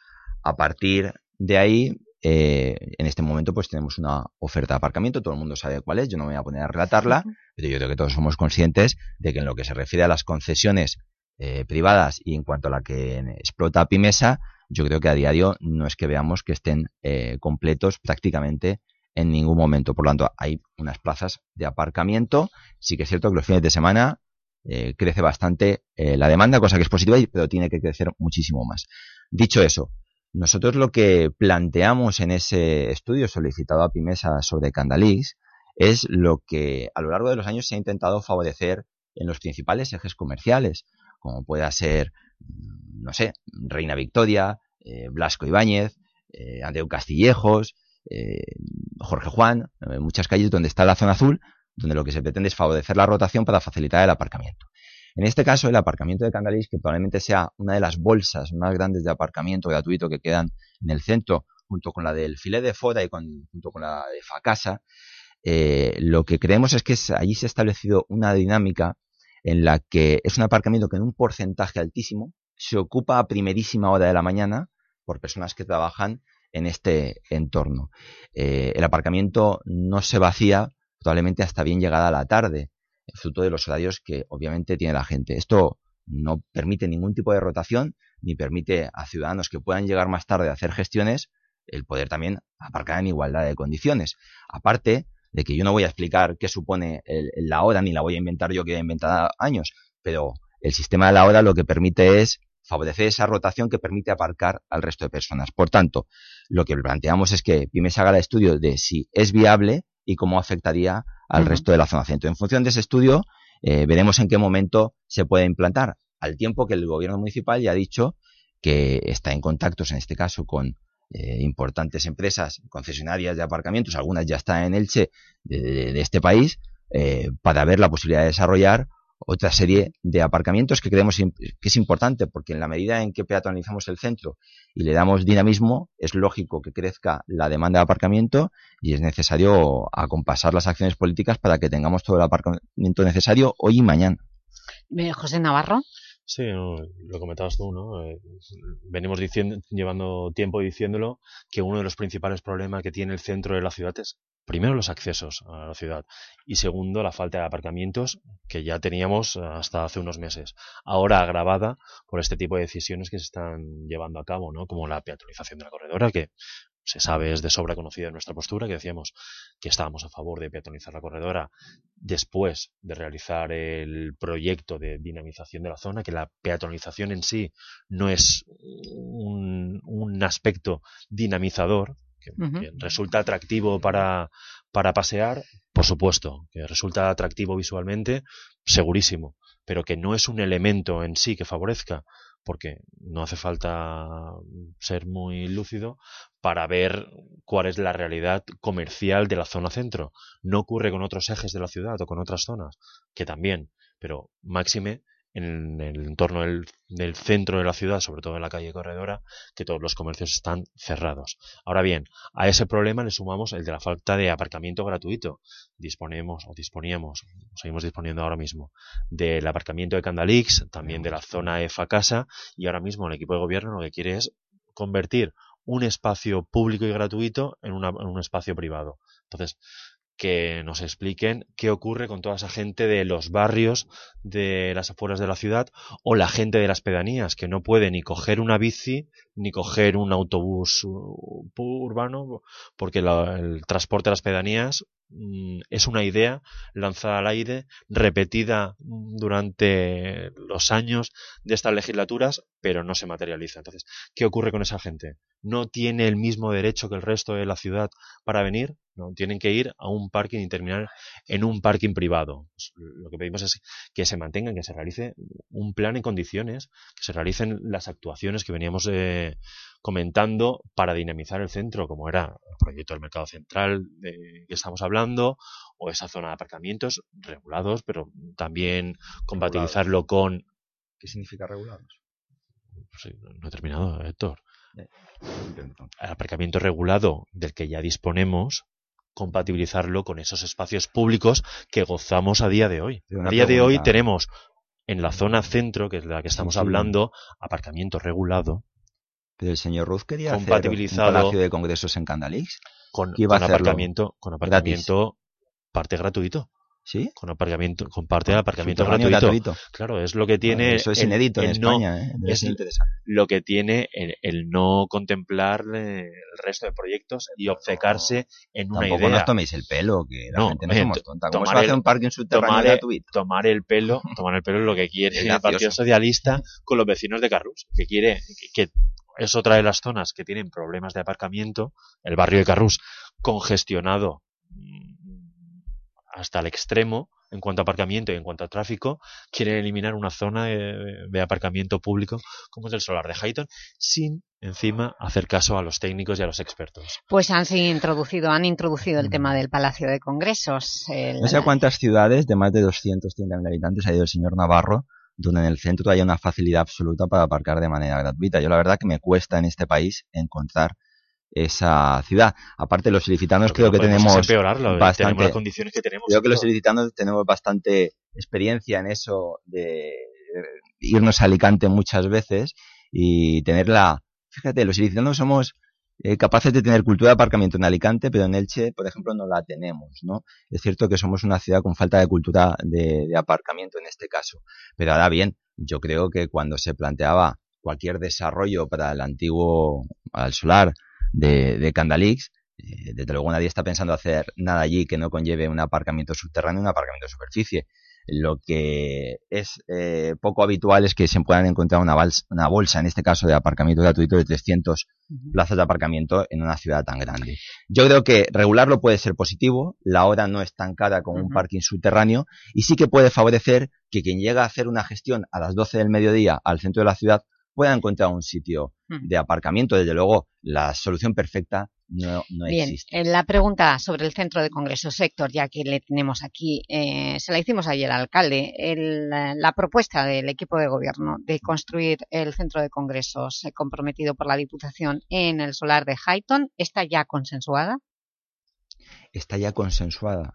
A partir de ahí, eh, en este momento, pues tenemos una oferta de aparcamiento, todo el mundo sabe cuál es, yo no me voy a poner a relatarla, pero yo creo que todos somos conscientes de que en lo que se refiere a las concesiones eh, privadas y en cuanto a la que explota Pimesa, yo creo que a diario no es que veamos que estén eh, completos prácticamente en ningún momento. Por lo tanto, hay unas plazas de aparcamiento. Sí que es cierto que los fines de semana eh, crece bastante eh, la demanda, cosa que es positiva, pero tiene que crecer muchísimo más. Dicho eso, nosotros lo que planteamos en ese estudio solicitado a Pimesa sobre Candalix es lo que a lo largo de los años se ha intentado favorecer en los principales ejes comerciales, como pueda ser, mm, no sé, Reina Victoria, eh, Blasco Ibáñez, eh, Andreu Castillejos, Jorge Juan, muchas calles donde está la zona azul, donde lo que se pretende es favorecer la rotación para facilitar el aparcamiento. En este caso, el aparcamiento de Candalís, que probablemente sea una de las bolsas más grandes de aparcamiento gratuito que quedan en el centro, junto con la del Filet de Fora y junto con la de Facasa, eh, lo que creemos es que allí se ha establecido una dinámica en la que es un aparcamiento que en un porcentaje altísimo se ocupa a primerísima hora de la mañana por personas que trabajan en este entorno. Eh, el aparcamiento no se vacía probablemente hasta bien llegada la tarde, fruto de los horarios que obviamente tiene la gente. Esto no permite ningún tipo de rotación ni permite a ciudadanos que puedan llegar más tarde a hacer gestiones el poder también aparcar en igualdad de condiciones. Aparte de que yo no voy a explicar qué supone la hora ni la voy a inventar yo que he inventado años, pero el sistema de la hora lo que permite es favorecer esa rotación que permite aparcar al resto de personas. Por tanto, lo que planteamos es que Pymes haga el estudio de si es viable y cómo afectaría al resto de la zona centro. En función de ese estudio, eh, veremos en qué momento se puede implantar, al tiempo que el gobierno municipal ya ha dicho que está en contactos, en este caso, con eh, importantes empresas concesionarias de aparcamientos, algunas ya están en Elche de, de este país, eh, para ver la posibilidad de desarrollar otra serie de aparcamientos que creemos que es importante porque en la medida en que peatonalizamos el centro y le damos dinamismo, es lógico que crezca la demanda de aparcamiento y es necesario acompasar las acciones políticas para que tengamos todo el aparcamiento necesario hoy y mañana. Eh, José Navarro. Sí, lo comentabas tú, ¿no? Eh, venimos diciendo, llevando tiempo diciéndolo que uno de los principales problemas que tiene el centro de la ciudad es primero los accesos a la ciudad y segundo la falta de aparcamientos que ya teníamos hasta hace unos meses, ahora agravada por este tipo de decisiones que se están llevando a cabo, ¿no? como la peatonalización de la corredora, que se sabe, es de sobra conocida nuestra postura, que decíamos que estábamos a favor de peatonizar la corredora después de realizar el proyecto de dinamización de la zona, que la peatonalización en sí no es un aspecto dinamizador, que, resulta atractivo para, para pasear, por supuesto, que resulta atractivo visualmente, segurísimo, pero que no es un elemento en sí que favorezca, porque no hace falta ser muy lúcido para ver cuál es la realidad comercial de la zona centro. No ocurre con otros ejes de la ciudad o con otras zonas, que también, pero máxime en el entorno del, centro de la ciudad, sobre todo en la calle Corredora, que todos los comercios están cerrados. Ahora bien, a ese problema le sumamos el de la falta de aparcamiento gratuito. Disponemos o disponíamos, seguimos disponiendo ahora mismo, del aparcamiento de Candalix, también de la zona EFA Casa, y ahora mismo el equipo de gobierno lo que quiere es convertir un espacio público y gratuito en, en un espacio privado. Entonces, que nos expliquen qué ocurre con toda esa gente de los barrios de las afueras de la ciudad o la gente de las pedanías que no puede ni coger una bici ni coger un autobús urbano porque la- el transporte a las pedanías mm, es una idea lanzada al aire, repetida durante los años de estas legislaturas, pero no se materializa. Entonces, ¿qué ocurre con esa gente? ¿No tiene el mismo derecho que el resto de la ciudad para venir? No, tienen que ir a un parking y terminar en un parking privado. Pues, Lo que pedimos es que se mantengan, que se realice un plan en condiciones, que se realicen las actuaciones que veníamos eh, comentando para dinamizar el centro, como era el proyecto del mercado central de que estamos hablando, o esa zona de aparcamientos regulados, pero también compatibilizarlo con... ¿Qué significa regulados? Sí, no he terminado, Héctor. El aparcamiento regulado del que ya disponemos, compatibilizarlo con esos espacios públicos que gozamos a día de hoy. A día de hoy tenemos en la zona centro, que es de la que estamos sí. hablando, aparcamiento regulado, Pero el señor Ruz quería hacer un Compatibilizado palacio de congresos en Candalix. con, aparcamiento, con aparcamiento parte gratuito. ¿Sí? Con aparcamiento, con parte de aparcamiento gratuito. gratuito. Claro, es lo que tiene. Bueno, eso es el- inédito en no- España, ¿eh? Es interesante. lo que tiene el, el no contemplar el resto de proyectos y obcecarse en una Tampoco idea. nos toméis el pelo, que la No, gente no somos to- tonta. ¿Cómo se un parking subterráneo tomar gratuito? tomar el pelo, *laughs* tomar el pelo es lo que quiere el Partido. Socialista con los vecinos de Carrús, que quiere que, que es otra de las zonas que tienen problemas de aparcamiento, el barrio de Carrús congestionado hasta el extremo en cuanto a aparcamiento y en cuanto a tráfico, quieren eliminar una zona de, de aparcamiento público como es el solar de Highton, sin encima hacer caso a los técnicos y a los expertos. Pues han sí introducido, han introducido el tema del Palacio de Congresos. el- No sé cuántas ciudades de más de 230.000 habitantes ha ido el señor Navarro, donde en el centro haya una facilidad absoluta para aparcar de manera gratuita. Yo la verdad que me cuesta en este país encontrar esa ciudad. Aparte los ilicitanos creo que tenemos empeorarlo, tenemos bastante... las condiciones que tenemos. Creo que los ilicitanos tenemos bastante experiencia en eso de irnos a Alicante muchas veces y tenerla... Fíjate, los ilicitanos somos eh, capaces de tener cultura de aparcamiento en Alicante, pero en Elche, por ejemplo, no la tenemos, ¿no? Es cierto que somos una ciudad con falta de cultura de, de aparcamiento en este caso. Pero ahora bien, yo creo que cuando se planteaba cualquier desarrollo para el antiguo, al solar de, de Candalix, eh, desde luego nadie está pensando hacer nada allí que no conlleve un aparcamiento subterráneo, un aparcamiento de superficie. Lo que es eh, poco habitual es que se puedan encontrar una, una bolsa, en este caso de aparcamiento gratuito, de 300 plazas de aparcamiento en una ciudad tan grande. Yo creo que regularlo puede ser positivo, la hora no es tan cara como un parking subterráneo y sí que puede favorecer que quien llega a hacer una gestión a las 12 del mediodía al centro de la ciudad pueda encontrar un sitio de aparcamiento. Desde luego, la solución perfecta no, no Bien, existe. eh, la pregunta sobre el centro de congresos, Héctor, ya que le tenemos aquí, eh, se la hicimos ayer al alcalde. El, la propuesta del equipo de gobierno de construir el centro de congresos eh, comprometido por la Diputación en el solar de Highton, ¿está ya consensuada? Está ya consensuada.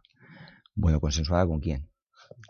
Bueno, ¿consensuada con quién?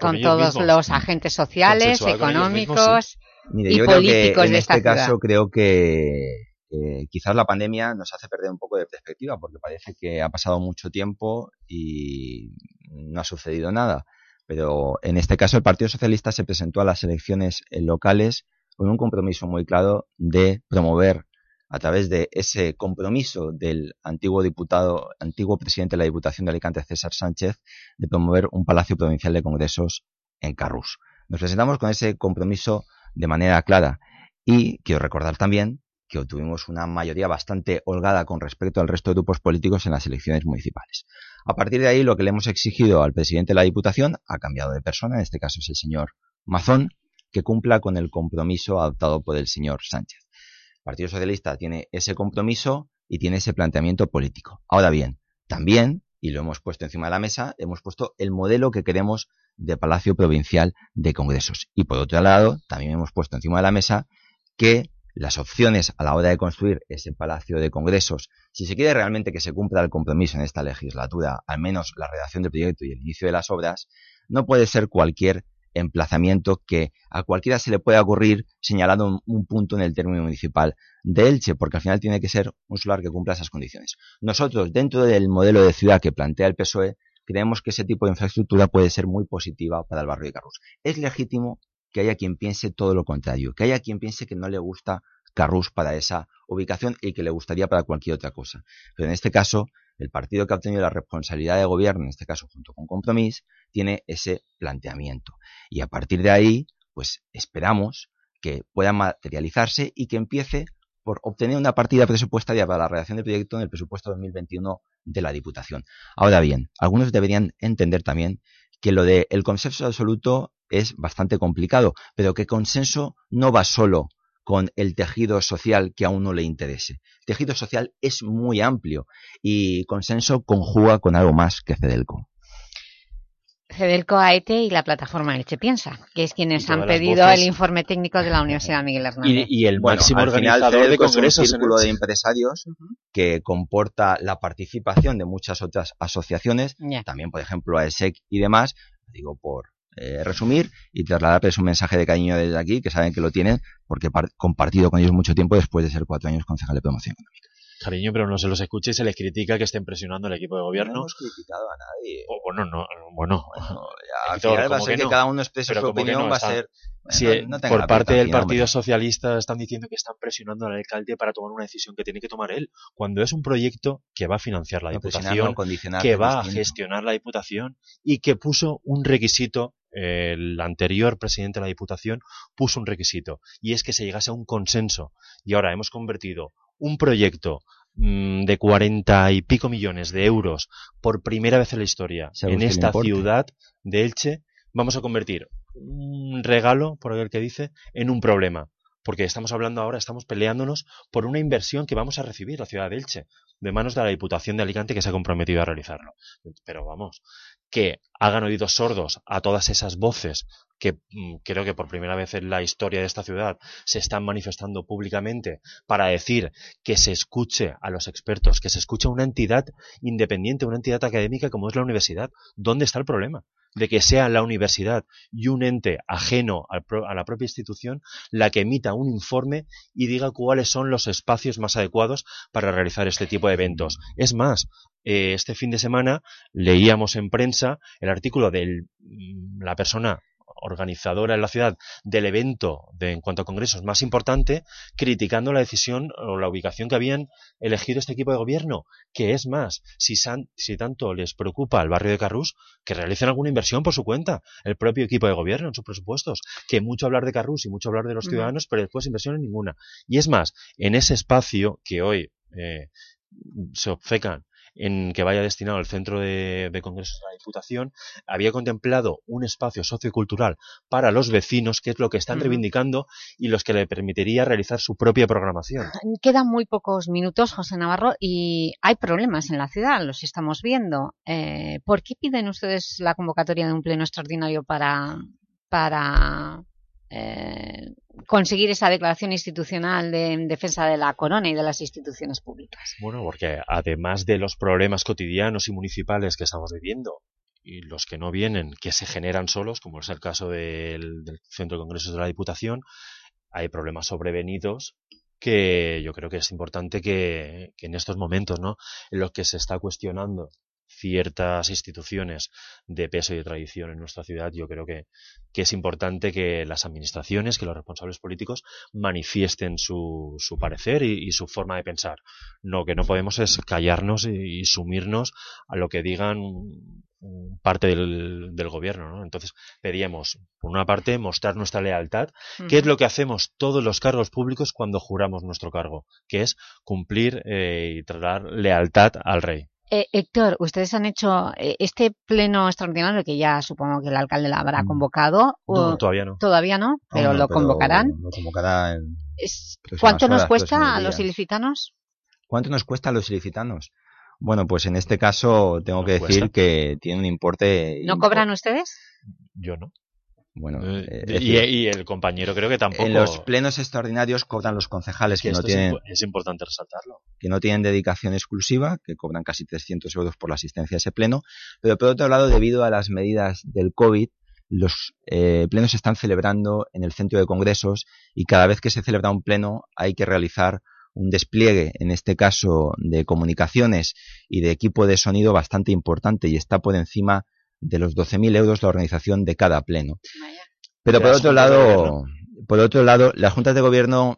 Con todos los agentes sociales, mismos, económicos Mire, y yo creo que políticos en de esta este caso ciudad. creo que eh, quizás la pandemia nos hace perder un poco de perspectiva porque parece que ha pasado mucho tiempo y no ha sucedido nada. Pero en este caso el Partido Socialista se presentó a las elecciones locales con un compromiso muy claro de promover a través de ese compromiso del antiguo diputado, antiguo presidente de la Diputación de Alicante, César Sánchez, de promover un Palacio Provincial de Congresos en Carrús. Nos presentamos con ese compromiso de manera clara y quiero recordar también que obtuvimos una mayoría bastante holgada con respecto al resto de grupos políticos en las elecciones municipales. A partir de ahí, lo que le hemos exigido al presidente de la Diputación ha cambiado de persona, en este caso es el señor Mazón, que cumpla con el compromiso adoptado por el señor Sánchez. El Partido Socialista tiene ese compromiso y tiene ese planteamiento político. Ahora bien, también, y lo hemos puesto encima de la mesa, hemos puesto el modelo que queremos de Palacio Provincial de Congresos. Y por otro lado, también hemos puesto encima de la mesa que las opciones a la hora de construir ese Palacio de Congresos, si se quiere realmente que se cumpla el compromiso en esta legislatura, al menos la redacción del proyecto y el inicio de las obras, no puede ser cualquier emplazamiento que a cualquiera se le pueda ocurrir señalando un, un punto en el término municipal de Elche, porque al final tiene que ser un solar que cumpla esas condiciones. Nosotros, dentro del modelo de ciudad que plantea el PSOE, creemos que ese tipo de infraestructura puede ser muy positiva para el barrio de Carrús. Es legítimo que haya quien piense todo lo contrario, que haya quien piense que no le gusta Carrús para esa ubicación y que le gustaría para cualquier otra cosa. Pero en este caso, el partido que ha obtenido la responsabilidad de gobierno, en este caso junto con Compromís, tiene ese planteamiento. Y a partir de ahí, pues esperamos que pueda materializarse y que empiece por obtener una partida presupuestaria para la redacción del proyecto en el presupuesto 2021 de la Diputación. Ahora bien, algunos deberían entender también que lo del el consenso absoluto es bastante complicado, pero que consenso no va solo con el tejido social que a uno le interese. Tejido social es muy amplio y consenso conjuga con algo más que Cedelco. Cedelco AETE y la plataforma Elche Piensa, que es quienes han pedido voces. el informe técnico de la Universidad Miguel Hernández. Y, y el Bueno, máximo final, organizador de congresos. un en círculo de empresarios que comporta la participación de muchas otras asociaciones, también por ejemplo AESEC y demás, digo por eh, resumir y trasladarles un mensaje de cariño desde aquí, que saben que lo tienen, porque he par- compartido con ellos mucho tiempo después de ser cuatro años concejal de promoción económica. Cariño, pero no se los escucha y se les critica que estén presionando al equipo de No gobierno. hemos criticado a nadie. O bueno, no, bueno. Ya, al Héctor, final va a ¿cómo ser que no? cada uno exprese Pero su ¿cómo que opinión, no? va a ser... Si, no- no por parte pinta del Partido hombre. Socialista están diciendo que están presionando al alcalde para tomar una decisión que tiene que tomar él, cuando es un proyecto que va a financiar la No, Diputación, no, que va a gestionar la Diputación y que puso un requisito, eh, el anterior presidente de la Diputación puso un requisito, y es que se llegase a un consenso. Y ahora hemos convertido un proyecto mm, de cuarenta y pico millones de euros por primera vez en la historia en el esta ciudad de Elche, vamos a convertir un regalo, por aquel que dice, en un problema. Porque estamos hablando ahora, estamos peleándonos por una inversión que vamos a recibir la ciudad de Elche, de manos de la Diputación de Alicante que se ha comprometido a realizarlo. Pero vamos, que hagan oídos sordos a todas esas voces que mm, creo que por primera vez en la historia de esta ciudad se están manifestando públicamente para decir que se escuche a los expertos, que se escuche a una entidad independiente, una entidad académica como es la universidad. ¿Dónde está el problema? De que sea la universidad y un ente ajeno a la propia institución la que emita un informe y diga cuáles son los espacios más adecuados para realizar este tipo de eventos. Es más, eh, este fin de semana leíamos en prensa el artículo de la persona organizadora en la ciudad del evento de, en cuanto a congresos más importante, criticando la decisión o la ubicación que habían elegido este equipo de gobierno, que es más, si, san- si tanto les preocupa al barrio de Carrús, que realicen alguna inversión por su cuenta, el propio equipo de gobierno en sus presupuestos, que mucho hablar de Carrús y mucho hablar de los ciudadanos, pero después inversión en ninguna. Y es más, en ese espacio que hoy eh, se obcecan en que vaya destinado al centro de, de congresos de la Diputación, había contemplado un espacio sociocultural para los vecinos, que es lo que están reivindicando y los que le permitiría realizar su propia programación. Quedan muy pocos minutos, José Navarro, y hay problemas en la ciudad, los estamos viendo. Eh, ¿Por qué piden ustedes la convocatoria de un pleno extraordinario para, para eh, conseguir esa declaración institucional de en defensa de la corona y de las instituciones públicas? Bueno, porque además de los problemas cotidianos y municipales que estamos viviendo y los que no vienen, que se generan solos, como es el caso del, del Centro de Congresos de la Diputación, hay problemas sobrevenidos que yo creo que es importante que, que en estos momentos, ¿no? En los que se está cuestionando ciertas instituciones de peso y de tradición en nuestra ciudad, yo creo que, que es importante que las administraciones, que los responsables políticos manifiesten su, su parecer y, y su forma de pensar. Lo que no podemos es callarnos y, y sumirnos a lo que digan parte del, del gobierno. ¿no? Entonces pedíamos, por una parte, mostrar nuestra lealtad, que es lo que hacemos todos los cargos públicos cuando juramos nuestro cargo, que es cumplir eh, y trasladar lealtad al rey. Eh, Héctor, ustedes han hecho eh, este pleno extraordinario que ya supongo que el alcalde la habrá convocado. No, o- todavía no. Todavía no, pero no, lo convocarán. Lo convocará en ¿Cuánto nos cuesta a los ilicitanos? ¿Cuánto nos cuesta a los ilicitanos? Bueno, pues en este caso tengo Nos que decir cuesta. que tiene un importe... ¿No cobran ustedes? Yo no. Bueno, Eh, eh, y, el compañero creo que tampoco. en los plenos extraordinarios cobran los concejales que que no, tienen, es importante resaltarlo. que no tienen dedicación exclusiva, que cobran casi 300 euros por la asistencia a ese pleno, pero por otro lado, debido a las medidas del COVID, los eh, plenos se están celebrando en el centro de congresos y cada vez que se celebra un pleno hay que realizar un despliegue, en este caso, de comunicaciones y de equipo de sonido bastante importante y está por encima de los 12.000 euros la organización de cada pleno. Pero por otro lado, por otro lado, las juntas de gobierno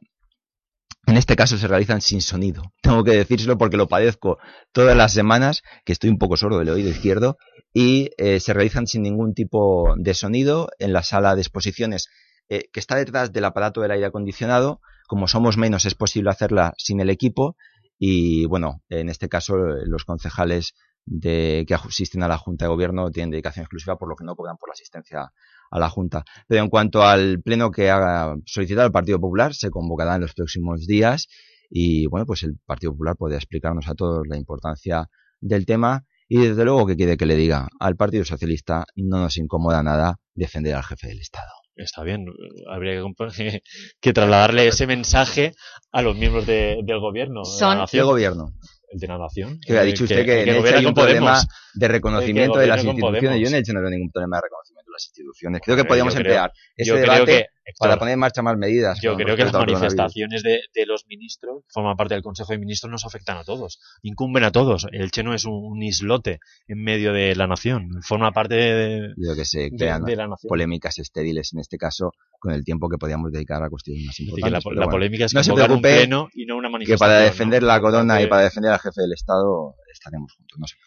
en este caso se realizan sin sonido. *laughs* Tengo que decírselo porque lo padezco todas las semanas, que estoy un poco sordo del oído izquierdo, y eh, se realizan sin ningún tipo de sonido en la sala de exposiciones eh, que está detrás del aparato del aire acondicionado. Como somos menos es posible hacerla sin el equipo y bueno, en este caso los concejales de, que asisten a la Junta de Gobierno tienen dedicación exclusiva por lo que no cobran por la asistencia a la Junta. Pero en cuanto al pleno que ha solicitado el Partido Popular, se convocará en los próximos días y bueno, pues el Partido Popular puede explicarnos a todos la importancia del tema y desde luego que quiere que le diga al Partido Socialista no nos incomoda nada defender al jefe del Estado. Está bien, habría que, *laughs* que trasladarle ese mensaje a los miembros de- del gobierno. Son- nación. ¿Qué gobierno? El de la nación. Que ha El dicho usted que, el en Elche gobierna hay un problema Podemos. de reconocimiento que de las instituciones. Yo en. Elche no veo ningún problema de reconocimiento de las instituciones. Creo que Hombre, podríamos yo creo- emplear ese debate que, para poner en marcha más medidas. Yo creo que las manifestaciones de, de los ministros, forman parte del Consejo de Ministros, nos afectan a todos, incumben a todos. El Che no es un, un islote en medio de la nación, forma parte de, Yo que se de- crean de la nación. polémicas estériles en este caso con el tiempo que podíamos dedicar a cuestiones más que importantes. la, pero la bueno, polémica es no se un preocupe pleno y no una que manifestación. para ¿no? defender la corona y para defender al jefe del Estado estaremos juntos. No se preocupe.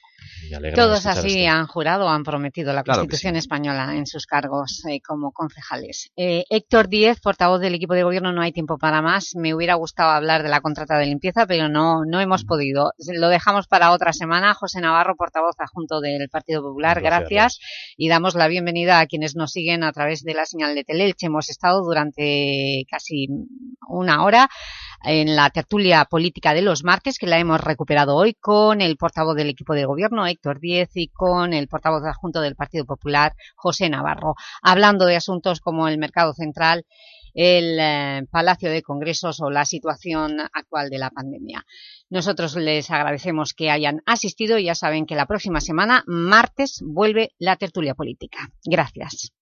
Todos así esto. han jurado, han prometido la Claro Constitución española en sus cargos eh, como concejales. Eh, Héctor Díez, portavoz del equipo de gobierno, no hay tiempo para más. Me hubiera gustado hablar de la contrata de limpieza, pero no, no hemos podido. Lo dejamos para otra semana. José Navarro, portavoz adjunto del Partido Popular, placer, gracias. Y damos la bienvenida a quienes nos siguen a través de la señal de Teleelche. Hemos estado durante casi una hora en la tertulia política de los martes, que la hemos recuperado hoy con el portavoz del equipo de gobierno, Héctor Díez, y con el portavoz adjunto del Partido Popular, José Navarro, hablando de asuntos como el mercado central, el eh, Palacio de Congresos o la situación actual de la pandemia. Nosotros les agradecemos que hayan asistido y ya saben que la próxima semana, martes, vuelve la tertulia política. Gracias.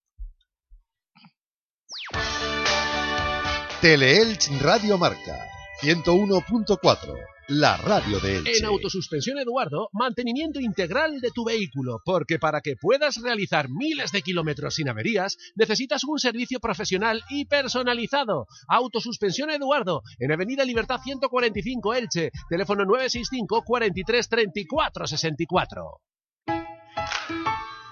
Teleelch Radio Marca 101.4, la radio de Elche. En Autosuspensión Eduardo, mantenimiento integral de tu vehículo, porque para que puedas realizar miles de kilómetros sin averías, necesitas un servicio profesional y personalizado. Autosuspensión Eduardo, en Avenida Libertad 145 Elche, teléfono 965 43 34 64.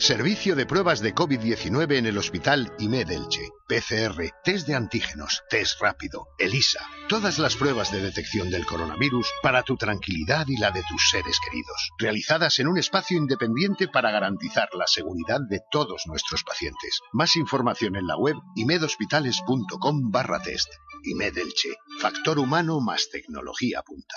Servicio de pruebas de COVID-19 en el Hospital IMED Elche. PCR, test de antígenos, test rápido, ELISA. Todas las pruebas de detección del coronavirus para tu tranquilidad y la de tus seres queridos. Realizadas en un espacio independiente para garantizar la seguridad de todos nuestros pacientes. Más información en la web imedhospitales.com barra test. IMED Elche. Factor humano más tecnología punta.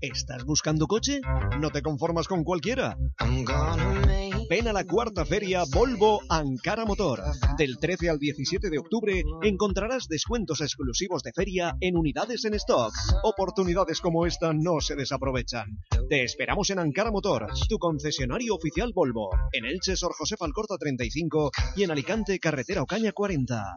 ¿Estás buscando coche? ¿No te conformas con cualquiera? Ven a la cuarta feria Volvo Ankara Motor. Del 13 al 17 de octubre encontrarás descuentos exclusivos de feria en unidades en stock. Oportunidades como esta no se desaprovechan. Te esperamos en Ankara Motor, tu concesionario oficial Volvo. En Elche, Sor José Alcorta 35 y en Alicante, Carretera Ocaña 40.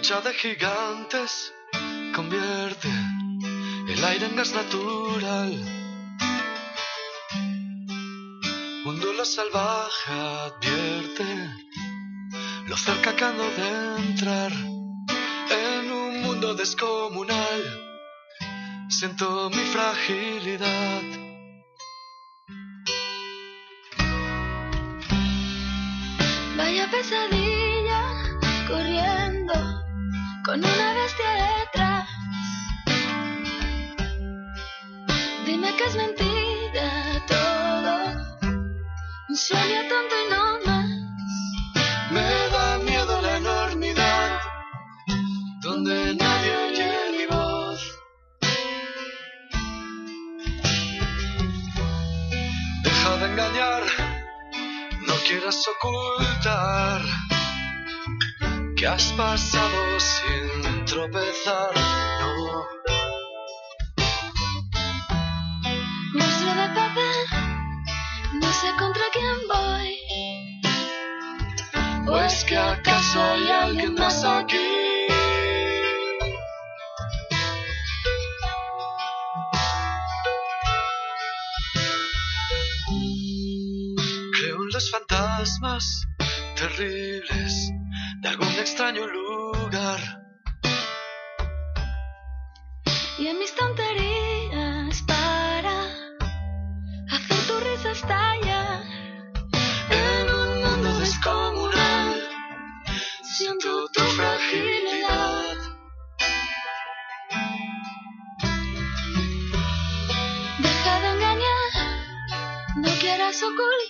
Lucha de gigantes convierte el aire en gas natural. Mundo lo salvaje advierte lo cerca que ando de entrar en un mundo descomunal. Siento mi fragilidad. Vaya pesadilla corriendo con una bestia detrás. Dime que es mentira todo, un sueño tonto y no más. Me da miedo la enormidad, donde nadie oye mi voz. Deja de engañar, no quieras ocultar que has pasado sin tropezar. No. Monstruo de papel, no sé contra quién voy. ¿O es que acaso hay alguien más aquí? Creo en los fantasmas terribles extraño lugar. Y en mis tonterías para hacer tu risa estallar. En un mundo descomunal, siento tu fragilidad. Deja de engañar, no quieras ocultar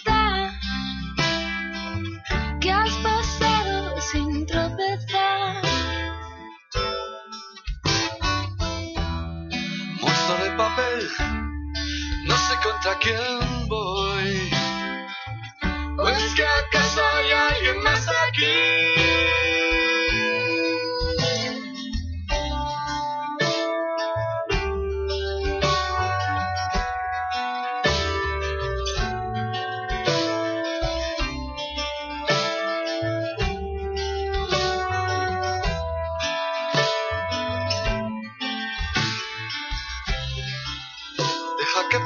contra quién voy. ¿O es que acaso hay alguien más aquí?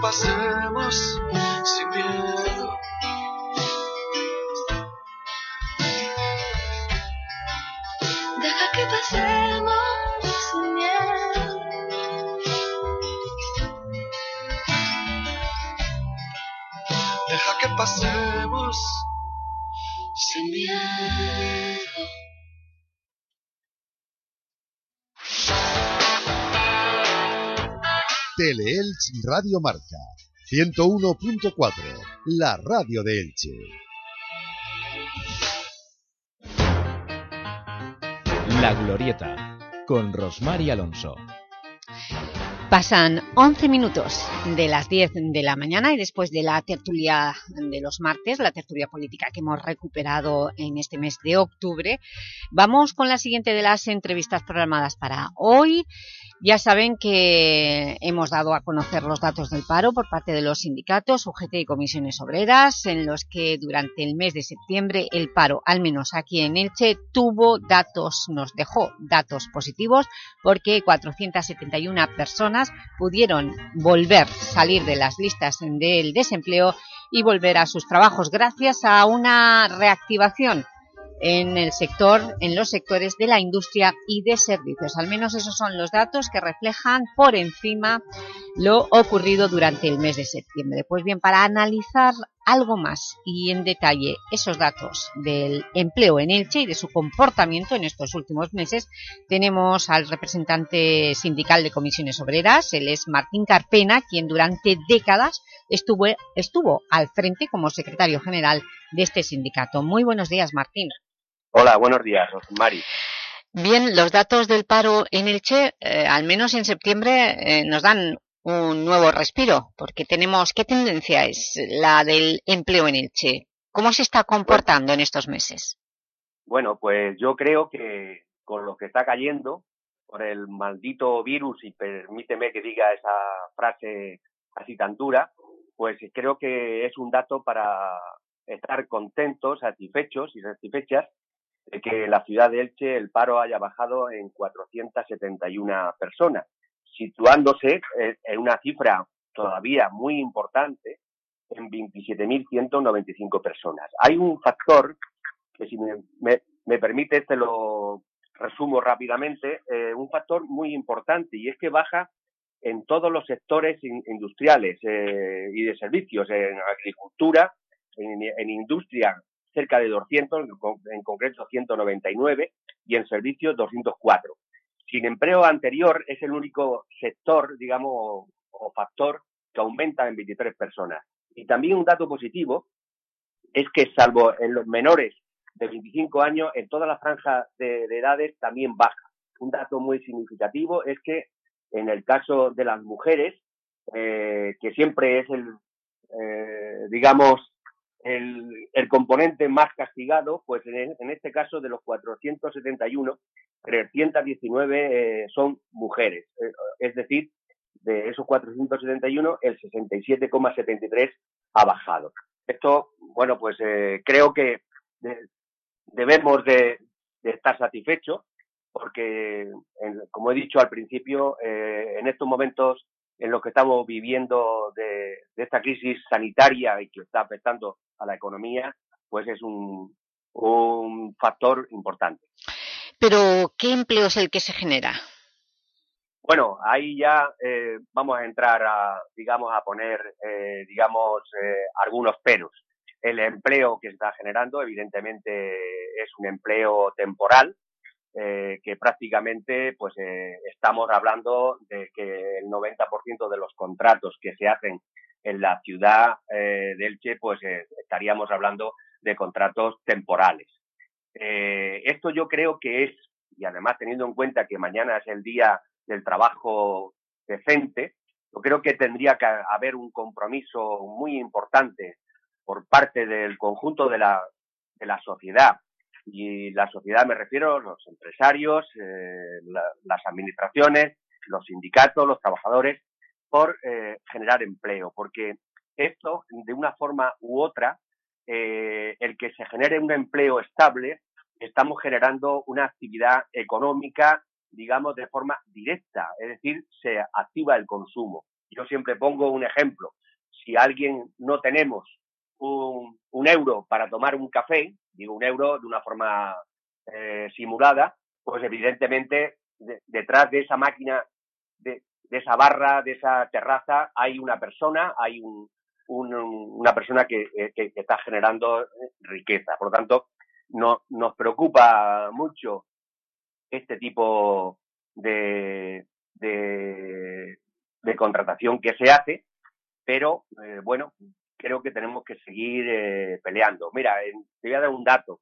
Pasemos sin miedo. Deja que pasemos sin miedo. Deja que pasemos sin miedo. Teleelch Radio Marca 101.4, la radio de Elche. La Glorieta, con Rosmar y Alonso. Pasan 11 minutos de las 10 de la mañana y después de la tertulia de los martes, la tertulia política que hemos recuperado en este mes de octubre, vamos con la siguiente de las entrevistas programadas para hoy. Ya saben que hemos dado a conocer los datos del paro por parte de los sindicatos, UGT y comisiones obreras, en los que durante el mes de septiembre el paro, al menos aquí en Elche, tuvo datos, nos dejó datos positivos porque 471 personas pudieron volver, salir de las listas del desempleo y volver a sus trabajos gracias a una reactivación en el sector, en los sectores de la industria y de servicios. Al menos esos son los datos que reflejan por encima lo ocurrido durante el mes de septiembre. Pues bien, para analizar algo más y en detalle esos datos del empleo en Elche y de su comportamiento en estos últimos meses, tenemos al representante sindical de comisiones obreras, él es Martín Carpena, quien durante décadas estuvo, estuvo al frente como secretario general de este sindicato. Muy buenos días, Martín. Hola, buenos días, Mari. Bien, los datos del paro en Elche, eh, al menos en septiembre, eh, nos dan un nuevo respiro, porque tenemos, ¿qué tendencia es la del empleo en Elche? ¿Cómo se está comportando en estos meses? Bueno, pues yo creo que con lo que está cayendo, por el maldito virus, y permíteme que diga esa frase así tan dura, pues creo que es un dato para estar contentos, satisfechos y satisfechas de que la ciudad de Elche el paro haya bajado en 471 personas, situándose en una cifra todavía muy importante en 27.195 personas. Hay un factor que, si me, me, me permite, te lo resumo rápidamente, eh, un factor muy importante y es que baja en todos los sectores in, industriales eh, y de servicios, en agricultura, en industria cerca de 200, en concreto 199, y en servicios 204. Sin empleo anterior es el único sector, digamos, o factor que aumenta en 23 personas. Y también un dato positivo es que salvo en los menores de 25 años, en toda la franja de, de edades también baja. Un dato muy significativo es que en el caso de las mujeres, eh, que siempre es el, eh, digamos, el, el, componente más castigado, pues en, en, este caso de los 471, 319 eh, son mujeres. Eh, es decir, de esos 471, el 67,73 ha bajado. Esto, bueno, pues eh, creo que de, debemos de, de, estar satisfechos porque, en, como he dicho al principio, eh, en estos momentos en los que estamos viviendo de, de, esta crisis sanitaria y que está afectando a la economía, pues es un, un factor importante. Pero, ¿qué empleo es el que se genera? Bueno, ahí ya eh, vamos a entrar a, digamos, a poner, eh, digamos, eh, algunos peros. El empleo que se está generando, evidentemente, es un empleo temporal, eh, que prácticamente pues eh, estamos hablando de que el 90% de los contratos que se hacen en la ciudad eh, de Elche pues eh, estaríamos hablando de contratos temporales. Esto yo creo que es, y además teniendo en cuenta que mañana es el día del trabajo decente, yo creo que tendría que haber un compromiso muy importante por parte del conjunto de la, de la sociedad y la sociedad me refiero los empresarios, eh, la, las administraciones, los sindicatos, los trabajadores, por eh, generar empleo, porque esto, de una forma u otra, eh, el que se genere un empleo estable, estamos generando una actividad económica, digamos, de forma directa, es decir, se activa el consumo. yo siempre pongo un ejemplo. Si alguien no tenemos un, un euro para tomar un café, digo un euro de una forma eh, simulada, pues evidentemente de- detrás de esa máquina, de, de esa barra, de esa terraza, hay una persona, hay un, un- una persona que, eh, que- que está generando eh, riqueza. Por lo tanto, no, nos preocupa mucho este tipo de, de, de contratación que se hace, pero eh, bueno, creo que tenemos que seguir eh, peleando. Mira, en- te voy a dar un dato.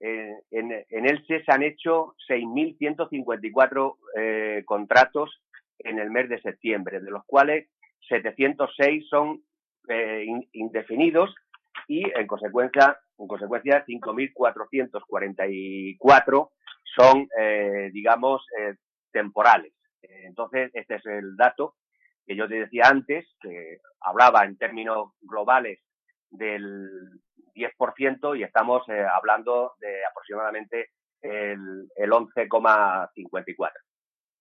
En, en Elche se han hecho 6.154 eh, contratos en el mes de septiembre, de los cuales 706 son eh, in- indefinidos y en consecuencia, en consecuencia 5.444 son, eh, digamos, eh, temporales. Entonces, este es el dato que yo te decía antes, que hablaba en términos globales del 10% y estamos eh, hablando de aproximadamente el, el 11,54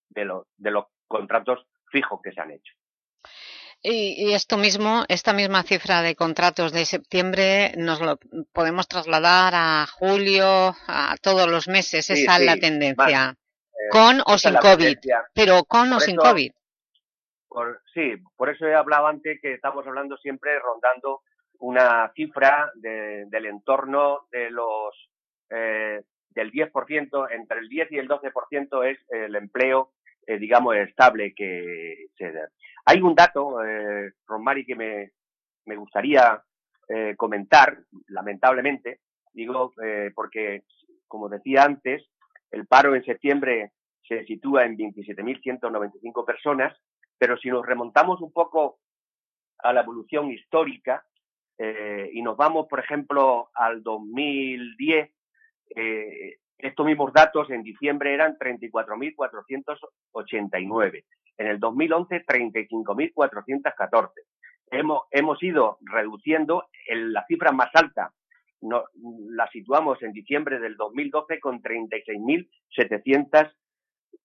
de los, de los contratos fijos que se han hecho. Y, y esto mismo, esta misma cifra de contratos de septiembre nos lo podemos trasladar a julio, a todos los meses, Sí, esa es la tendencia. más, eh, con o sin COVID, pero con o sin COVID. Por- sí, por eso he hablado antes que estamos hablando siempre rondando una cifra de- del entorno de los eh, del 10%, entre el 10 y el 12% es el empleo, eh, digamos, estable que se da. Hay un dato, eh, Rosmary, que me, me gustaría eh, comentar, lamentablemente, digo, eh, porque, como decía antes, el paro en septiembre se sitúa en 27.195 personas, pero si nos remontamos un poco a la evolución histórica eh, y nos vamos, por ejemplo, al 2010, eh, estos mismos datos en diciembre eran 34.489. En el 2011, 35.414. Hemos, hemos ido reduciendo en la cifra más alta. No, la situamos en diciembre del 2012 con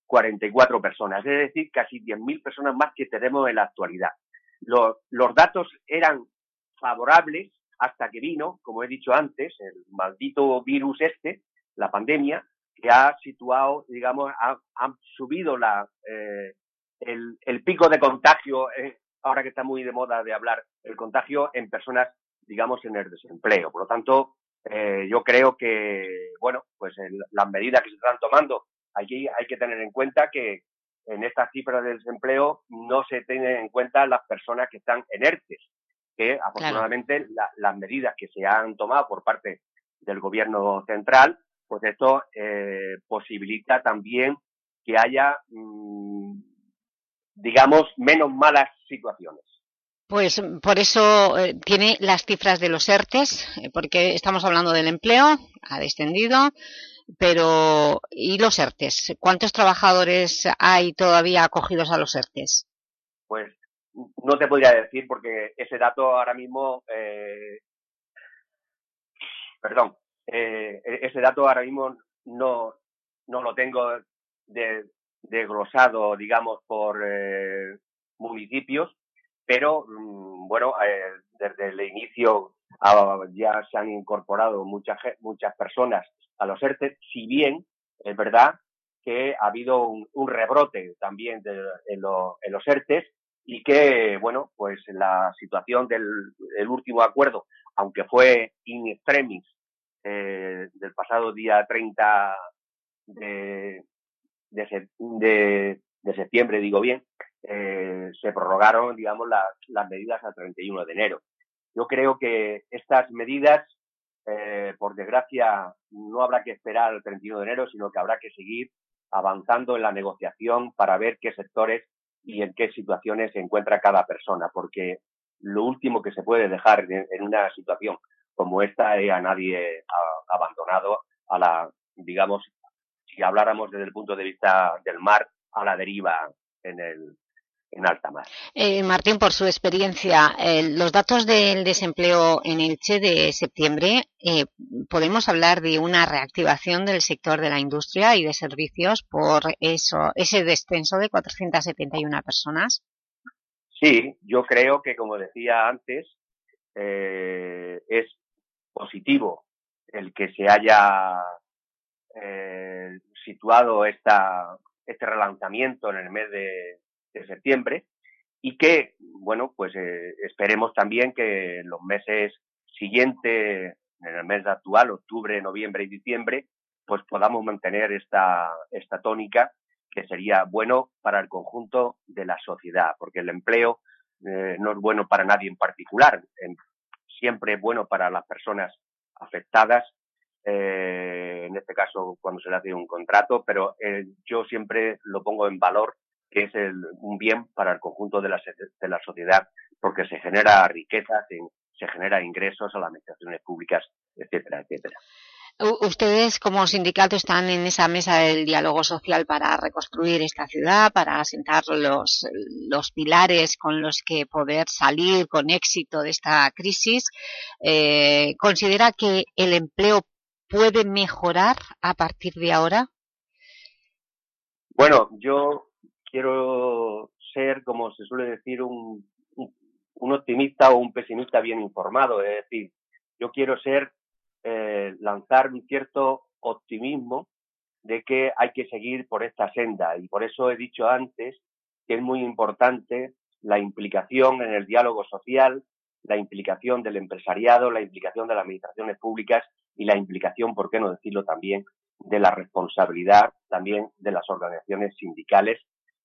36.744 personas, es decir, casi 10.000 personas más que tenemos en la actualidad. Los, datos eran favorables hasta que vino, como he dicho antes, el maldito virus este, la pandemia, que ha situado, digamos, ha, ha subido la, eh, el, el pico de contagio, eh, ahora que está muy de moda de hablar, el contagio en personas, digamos, en el desempleo. Por lo tanto, eh, yo creo que, bueno, pues el- las medidas que se están tomando, aquí hay que tener en cuenta que en estas cifras de desempleo no se tienen en cuenta las personas que están en ERTES, que afortunadamente la- las medidas que se han tomado por parte del gobierno central, pues esto eh, posibilita también que haya, mm, digamos, menos malas situaciones. Pues por eso eh, tiene las cifras de los ERTES, eh, porque estamos hablando del empleo, ha descendido, pero ¿y los ERTES? ¿Cuántos trabajadores hay todavía acogidos a los ERTES? Pues no te podría decir porque ese dato ahora mismo, eh, perdón, eh, ese dato ahora mismo no, no lo tengo de- desglosado, digamos, por eh, municipios, pero mm, bueno, eh, desde el inicio ah, ya se han incorporado muchas muchas personas a los ERTE, si bien es verdad que ha habido un, rebrote también de- en, lo- en los ERTES y que, bueno, pues la situación del el último acuerdo, aunque fue in extremis eh, del pasado día 30 de, de, se- de- de septiembre, digo bien, eh, se prorrogaron, digamos, las, las medidas al 31 de enero. Yo creo que estas medidas, eh, por desgracia, no habrá que esperar al 31 de enero, sino que habrá que seguir avanzando en la negociación para ver qué sectores y en qué situaciones se encuentra cada persona, porque lo último que se puede dejar en, una situación como esta es a nadie abandonado a la, digamos, si habláramos desde el punto de vista del mar, a la deriva en el en alta mar. Eh, Martín, por su experiencia, eh, los datos del desempleo en Elche de septiembre, eh, ¿podemos hablar de una reactivación del sector de la industria y de servicios por eso, ese descenso de 471 personas? Sí, yo creo que, como decía antes, eh, es positivo el que se haya situado esta, este relanzamiento en el mes de, de septiembre y que, bueno, pues eh, esperemos también que en los meses siguientes, en el mes actual, octubre, noviembre y diciembre, pues podamos mantener esta, esta tónica que sería bueno para el conjunto de la sociedad, porque el empleo eh, no es bueno para nadie en particular, en- siempre es bueno para las personas afectadas, eh, en este caso cuando se le hace un contrato, pero eh, yo siempre lo pongo en valor que es el- un bien para el conjunto de la, se- de la sociedad, porque se genera riqueza, se, se genera ingresos a las administraciones públicas, etcétera, etcétera. Ustedes como sindicato están en esa mesa del diálogo social para reconstruir esta ciudad, para asentar los, los pilares con los que poder salir con éxito de esta crisis. Eh, ¿Considera que el empleo puede mejorar a partir de ahora? Bueno, yo quiero ser, como se suele decir, un, optimista o un pesimista bien informado. Es decir, yo quiero ser, eh, lanzar un cierto optimismo de que hay que seguir por esta senda. Y por eso he dicho antes que es muy importante la implicación en el diálogo social, la implicación del empresariado, la implicación de las administraciones públicas y la implicación, por qué no decirlo también, de la responsabilidad también de las organizaciones sindicales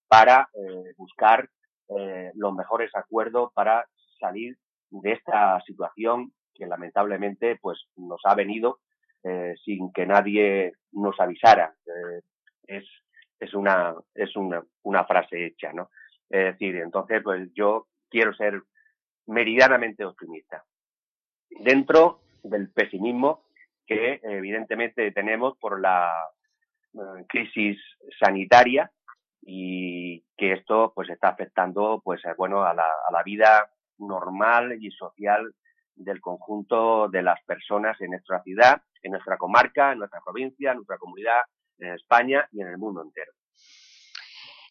para eh, buscar eh, los mejores acuerdos para salir de esta situación que lamentablemente pues nos ha venido eh, sin que nadie nos avisara. Eh, es es una es una, una frase hecha, ¿no? Es decir, entonces pues yo quiero ser meridianamente optimista dentro del pesimismo que evidentemente tenemos por la eh, crisis sanitaria y que esto pues está afectando pues eh, bueno a la, a la vida normal y social del conjunto de las personas en nuestra ciudad, en nuestra comarca, en nuestra provincia, en nuestra comunidad, en España y en el mundo entero.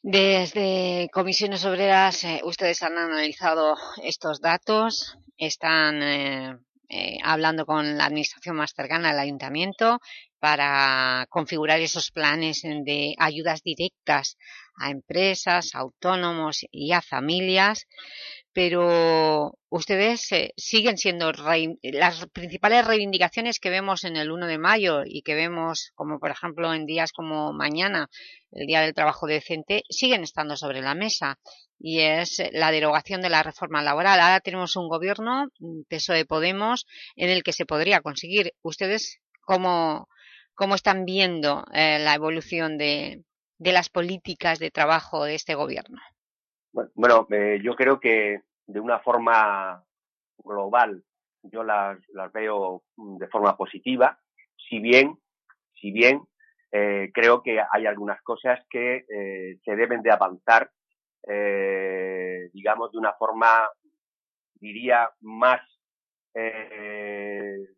Desde Comisiones Obreras, eh, ustedes han analizado estos datos, están eh, eh, hablando con la administración más cercana, el ayuntamiento, para configurar esos planes de ayudas directas a empresas, a autónomos y a familias, pero ustedes eh, siguen siendo las principales reivindicaciones que vemos en el 1 de mayo y que vemos, como por ejemplo en días como mañana, el Día del Trabajo Decente, siguen estando sobre la mesa y es la derogación de la reforma laboral. Ahora tenemos un gobierno, mm, PSOE-Podemos, en el que se podría conseguir. ¿Ustedes cómo, cómo están viendo eh, la evolución de, de las políticas de trabajo de este gobierno? Bueno, eh, yo creo que de una forma global yo las, las veo mm, de forma positiva, si bien, si bien eh, creo que hay algunas cosas que eh, se deben de avanzar, digamos, de una forma, diría, más, de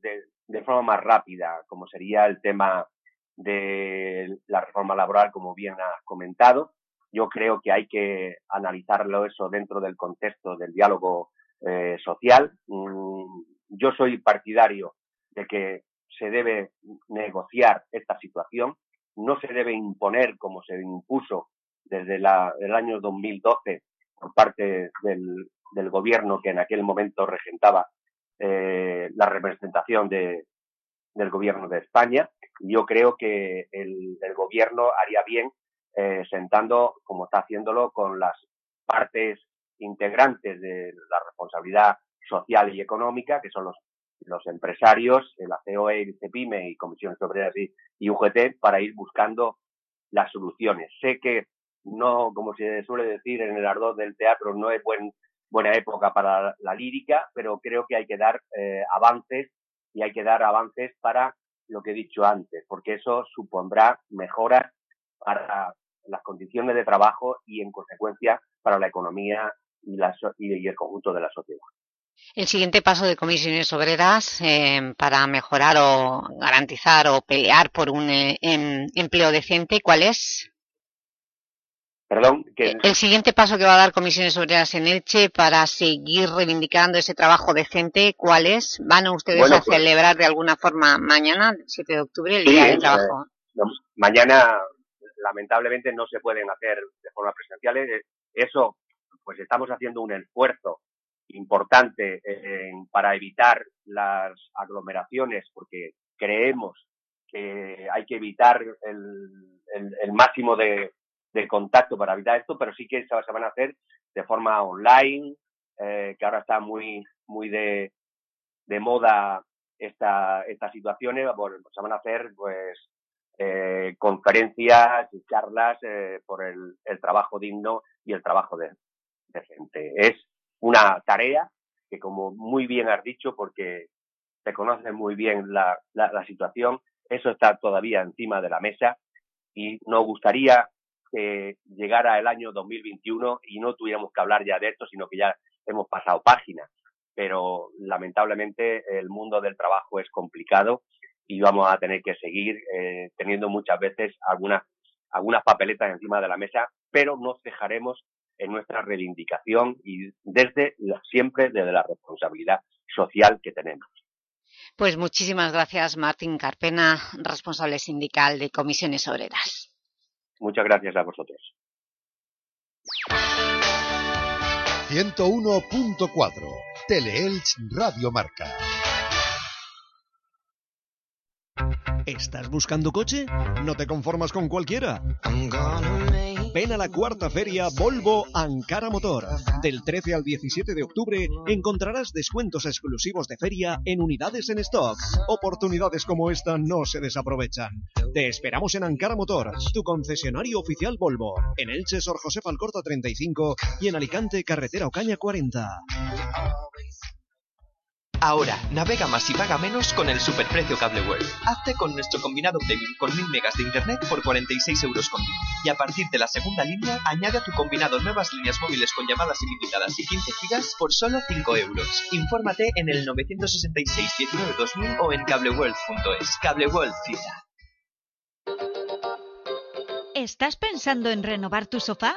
forma más rápida, como sería el tema de la reforma laboral, como bien has comentado. Yo creo que hay que analizarlo eso dentro del contexto del diálogo eh, social. Mm, yo soy partidario de que se debe negociar esta situación, no se debe imponer como se impuso desde la, el año 2012 por parte del, gobierno que en aquel momento regentaba eh, la representación de, del gobierno de España. Yo creo que el, el gobierno haría bien eh, sentando, como está haciéndolo, con las partes integrantes de la responsabilidad social y económica, que son los, los empresarios, la COE, el CEPIME y Comisiones Obreras y, y UGT, para ir buscando las soluciones. Sé que no, como se suele decir en el ardor del teatro, no es buen, buena época para la lírica, pero creo que hay que dar eh, avances y hay que dar avances para lo que he dicho antes, porque eso supondrá mejoras para las condiciones de trabajo y, en consecuencia, para la economía y, la, y el conjunto de la sociedad. El siguiente paso de comisiones obreras eh, para mejorar o garantizar o pelear por un eh, em- empleo decente, ¿cuál es? Perdón, que El siguiente paso que va a dar Comisiones Obreras en Elche para seguir reivindicando ese trabajo decente, ¿cuál es? ¿Van ustedes Bueno, a pues- celebrar de alguna forma mañana, el 7 de octubre, el Sí, Día eh, del Trabajo? no, mañana lamentablemente no se pueden hacer de forma presencial. Eh, Eso, pues estamos haciendo un esfuerzo importante eh, en- para evitar las aglomeraciones porque creemos que hay que evitar el, el- el máximo de, de contacto para evitar esto, pero sí que se, van a hacer de forma online, eh, que ahora está muy, muy de, moda esta, estas situaciones, bueno, se van a hacer pues eh, conferencias y charlas eh, por el, trabajo digno y el trabajo de, decente. Es una tarea que, como muy bien has dicho, porque te conoces muy bien la, la, la situación, eso está todavía encima de la mesa y nos gustaría llegara el año 2021 y no tuviéramos que hablar ya de esto, sino que ya hemos pasado páginas. Pero lamentablemente el mundo del trabajo es complicado y vamos a tener que seguir eh, teniendo muchas veces algunas, algunas papeletas encima de la mesa, pero nos dejaremos en nuestra reivindicación y desde siempre desde la responsabilidad social que tenemos. Pues muchísimas gracias, Martín Carpena, responsable sindical de Comisiones Obreras. Muchas gracias a vosotros. 101.4 Teleelch Radio Marca. ¿Estás buscando coche? ¿No te conformas con cualquiera? Ven a la cuarta feria Volvo Ankara Motor. Del 13 al 17 de octubre encontrarás descuentos exclusivos de feria en unidades en stock. Oportunidades como esta no se desaprovechan. Te esperamos en Ankara Motor, tu concesionario oficial Volvo. En Elche, Sor José Alcorta 35 y en Alicante, Carretera Ocaña 40. Ahora, navega más y paga menos con el superprecio Cable World. Hazte con nuestro combinado premium con 1000 megas de internet por 46 euros con 10. Y a partir de la segunda línea, añade a tu combinado nuevas líneas móviles con llamadas ilimitadas y 15 gigas por solo 5 euros. Infórmate en el 966 19 2000 o en cableworld.es. Cable World. ¿Estás pensando en renovar tu sofá?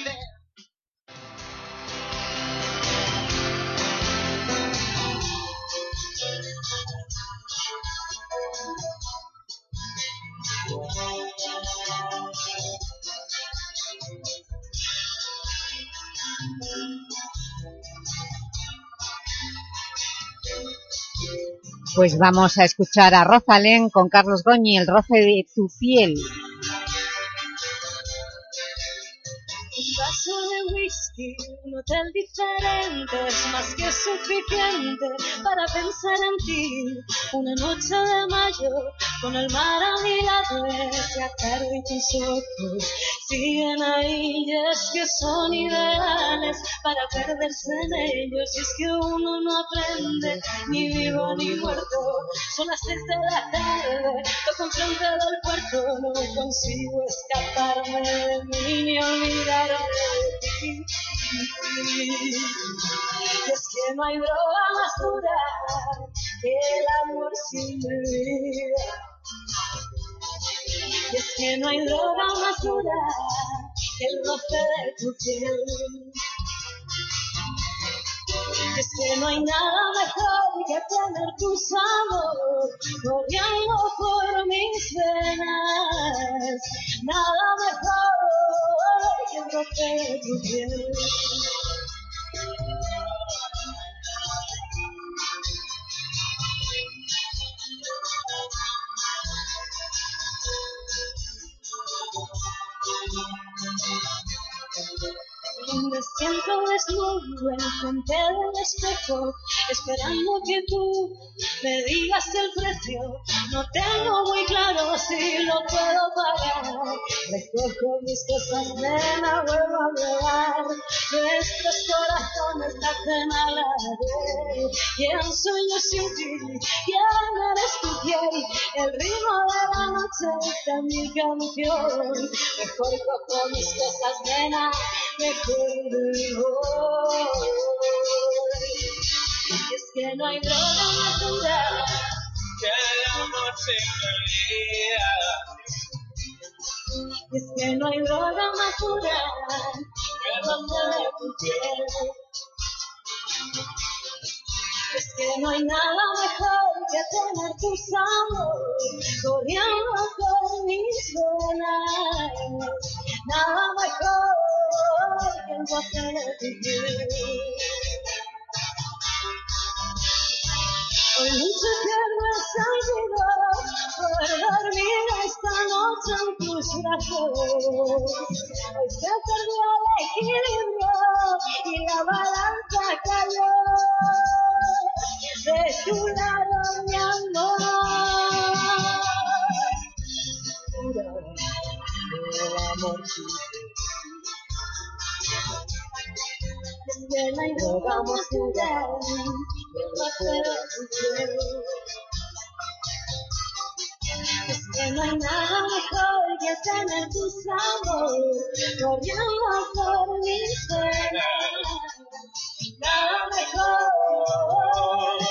Pues vamos a escuchar a Rosalén con Carlos Goñi, el roce de tu piel. Vaso de whisky, un hotel diferente es más que suficiente para pensar en ti. Una noche de mayo con el mar a mi lado, esa cara y tus ojos siguen ahí y es que son ideales para perderse en ellos. Y es que uno no aprende ni vivo ni muerto. Son las seis de la tarde, toco enfrente del puerto, no consigo escaparme de mí ni olvidarme de ti. Y es que no hay droga más dura que el amor sin medida. Y es que no hay droga más dura el roce de tu piel. Es que no hay nada mejor que tener tu sabor corriendo por mis venas. Nada mejor que de tu piel. Me siento desnudo enfrente del espejo, esperando que tú me digas el precio. No tengo muy claro si lo puedo pagar. Recojo mis cosas, nena, vuelvo a llevar. Nuestros corazones nacen a la vez. ¿Quién soy yo sin ti? ¿Quién eres tu piel? El ritmo de la noche está en mi canción. Mejor cojo mis cosas, nena, mejor me voy. Y es que no hay droga dura que el amor sin melodía. Y es que no hay droga más dura que el roce de tu piel. Es que no hay nada mejor que tener tu sabor corriendo por mis venas. Nada mejor que tu piel. Hoy mucho pierdo el sentido por dormir esta noche en tus brazos. Hoy se perdió el equilibrio y la balanza cayó de tu lado, mi amor. Puro el amor que no más dura es que no hay nada mejor que tener tu sabor corriendo por mis. Nada mejor.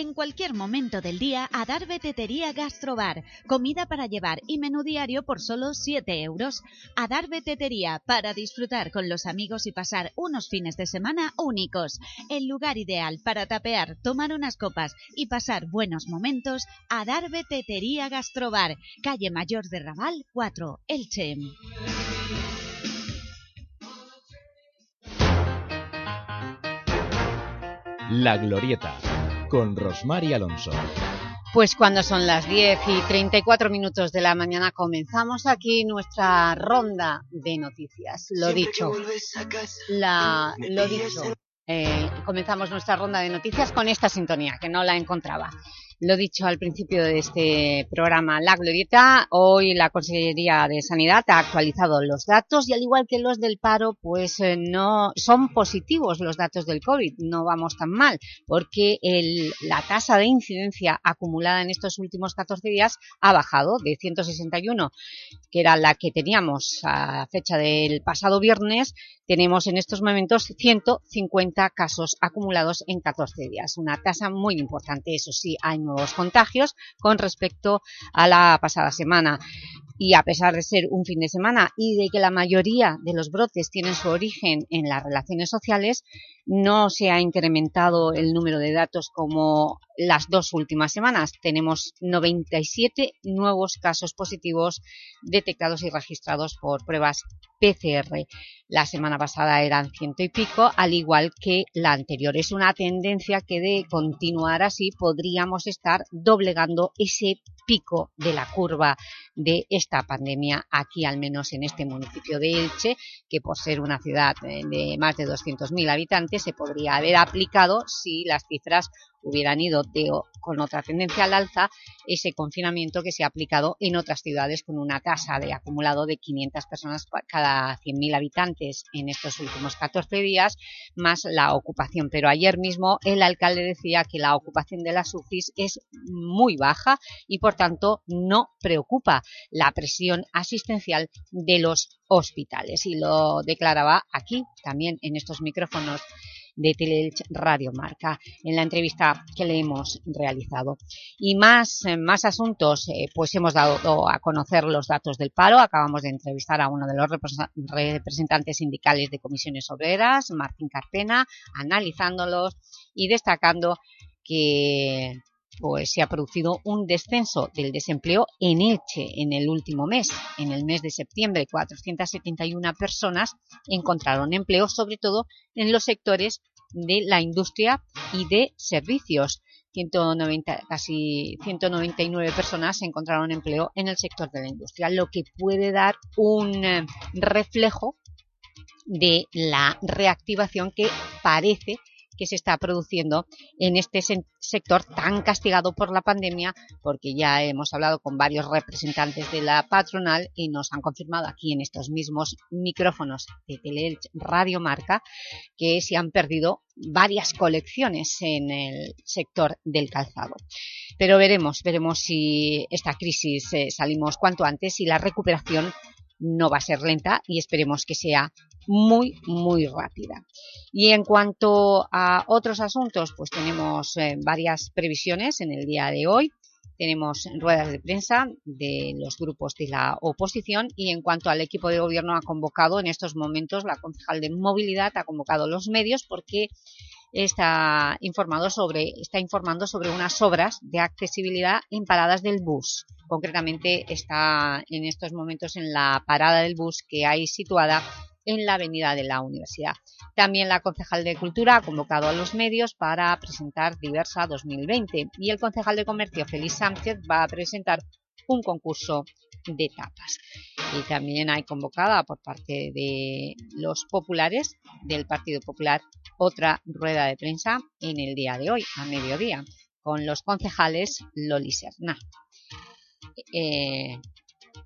En cualquier momento del día, Adarve Tetería Gastrobar. Comida para llevar y menú diario por solo 7 euros. Adarve Tetería, para disfrutar con los amigos y pasar unos fines de semana únicos. El lugar ideal para tapear, tomar unas copas y pasar buenos momentos. Adarve Tetería Gastrobar. Calle Mayor de Raval 4, Elche. La Glorieta, con Rosmar y Alonso. Pues cuando son las 10 y 34 minutos de la mañana comenzamos aquí nuestra ronda de noticias. Lo dicho, la, lo dicho, eh, comenzamos nuestra ronda de noticias con esta sintonía, que no la encontraba. Lo dicho al principio de este programa La Glorieta, hoy la Consejería de Sanidad ha actualizado los datos y al igual que los del paro, pues eh, no son positivos los datos del COVID, no vamos tan mal, porque el, la tasa de incidencia acumulada en estos últimos 14 días ha bajado de 161, que era la que teníamos a fecha del pasado viernes, tenemos en estos momentos 150 casos acumulados en 14 días, una tasa muy importante. Eso sí, hay nuevos contagios con respecto a la pasada semana y a pesar de ser un fin de semana y de que la mayoría de los brotes tienen su origen en las relaciones sociales, no se ha incrementado el número de datos como las dos últimas semanas. Tenemos 97 nuevos casos positivos detectados y registrados por pruebas PCR. La semana pasada eran ciento y pico, al igual que la anterior. Es una tendencia que de continuar así podríamos estar doblegando ese pico de la curva de esta pandemia aquí, al menos en este municipio de Elche, que por ser una ciudad eh, de más de 200.000 habitantes se podría haber aplicado si las cifras hubieran ido con otra tendencia al alza ese confinamiento que se ha aplicado en otras ciudades con una tasa de acumulado de 500 personas cada 100.000 habitantes en estos últimos 14 días, más la ocupación. Pero ayer mismo el alcalde decía que la ocupación de las UCIs es muy baja y por tanto no preocupa la presión asistencial de los hospitales y lo declaraba aquí también en estos micrófonos de Teleelch Radio Marca en la entrevista que le hemos realizado. Y más, eh, más asuntos, eh, pues hemos dado a conocer los datos del paro, acabamos de entrevistar a uno de los representantes sindicales de comisiones obreras, Martín Carpena, analizándolos y destacando que pues se ha producido un descenso del desempleo en Elche en el último mes. En el mes de septiembre, 471 personas encontraron empleo, sobre todo en los sectores de la industria y de servicios. 190, casi 199 personas encontraron empleo en el sector de la industria, lo que puede dar un eh, reflejo de la reactivación que parece que se está produciendo en este sector tan castigado por la pandemia, porque ya hemos hablado con varios representantes de la patronal y nos han confirmado aquí en estos mismos micrófonos de Teleelch Radio Marca que se han perdido varias colecciones en el sector del calzado. Pero veremos, veremos si esta crisis eh, salimos cuanto antes y la recuperación no va a ser lenta y esperemos que sea muy, muy rápida. Y en cuanto a otros asuntos, pues tenemos eh, varias previsiones en el día de hoy. Tenemos ruedas de prensa de los grupos de la oposición y en cuanto al equipo de gobierno ha convocado en estos momentos la concejal de movilidad, ha convocado los medios porque está, informado sobre, está informando sobre unas obras de accesibilidad en paradas del bus. Concretamente está en estos momentos en la parada del bus que hay situada en la avenida de la Universidad. También la concejal de Cultura ha convocado a los medios para presentar Diversa 2020 y el concejal de Comercio, Félix Sánchez, va a presentar un concurso de tapas. Y también hay convocada por parte de los populares del Partido Popular otra rueda de prensa en el día de hoy, a mediodía, con los concejales Loli Serna. Eh,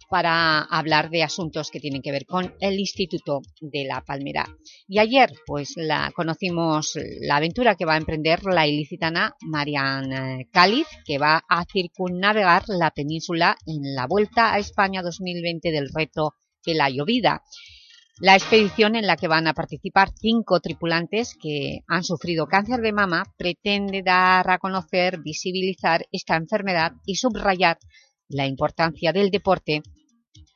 para hablar de asuntos que tienen que ver con el Instituto de la Palmera. Y ayer pues la conocimos la aventura que va a emprender la ilicitana Marian Cáliz, que va a circunnavegar la península en la Vuelta a España 2020 del reto que la llovida. La expedición en la que van a participar cinco tripulantes que han sufrido cáncer de mama pretende dar a conocer, visibilizar esta enfermedad y subrayar la importancia del deporte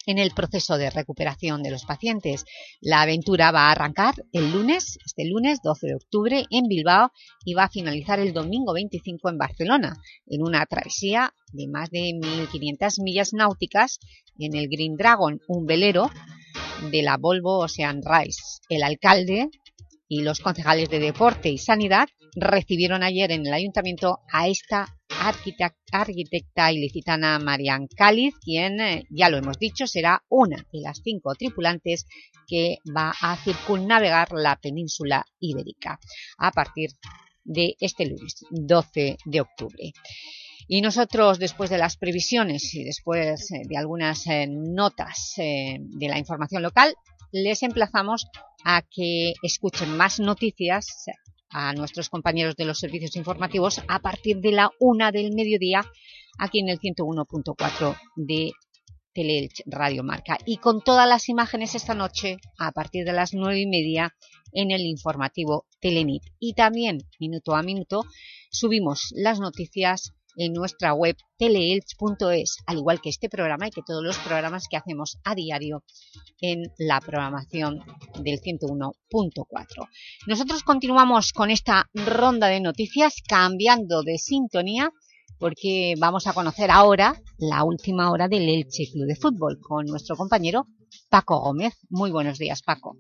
en el proceso de recuperación de los pacientes. La aventura va a arrancar el lunes, este lunes 12 de octubre en Bilbao y va a finalizar el domingo 25 en Barcelona, en una travesía de más de 1.500 millas náuticas en el Green Dragon, un velero de la Volvo Ocean Rise. El alcalde y los concejales de Deporte y Sanidad recibieron ayer en el Ayuntamiento a esta arquitecta ilicitana Marian Cáliz, quien, eh, ya lo hemos dicho, será una de las cinco tripulantes que va a circunnavegar la península ibérica a partir de este lunes, 12 de octubre. Y nosotros, después de las previsiones y después eh, de algunas eh, notas de la información local, les emplazamos a que escuchen más noticias a nuestros compañeros de los servicios informativos a partir de la una del mediodía aquí en el 101.4 de Teleelch Radio Marca. Y con todas las imágenes esta noche, a partir de las nueve y media, en el informativo Telenit. Y también, minuto a minuto, subimos las noticias en nuestra web teleelch.es, al igual que este programa y que todos los programas que hacemos a diario en la programación del 101.4. Nosotros continuamos con esta ronda de noticias cambiando de sintonía porque vamos a conocer ahora la última hora del Elche Club de Fútbol con nuestro compañero Paco Gómez. Muy buenos días, Paco.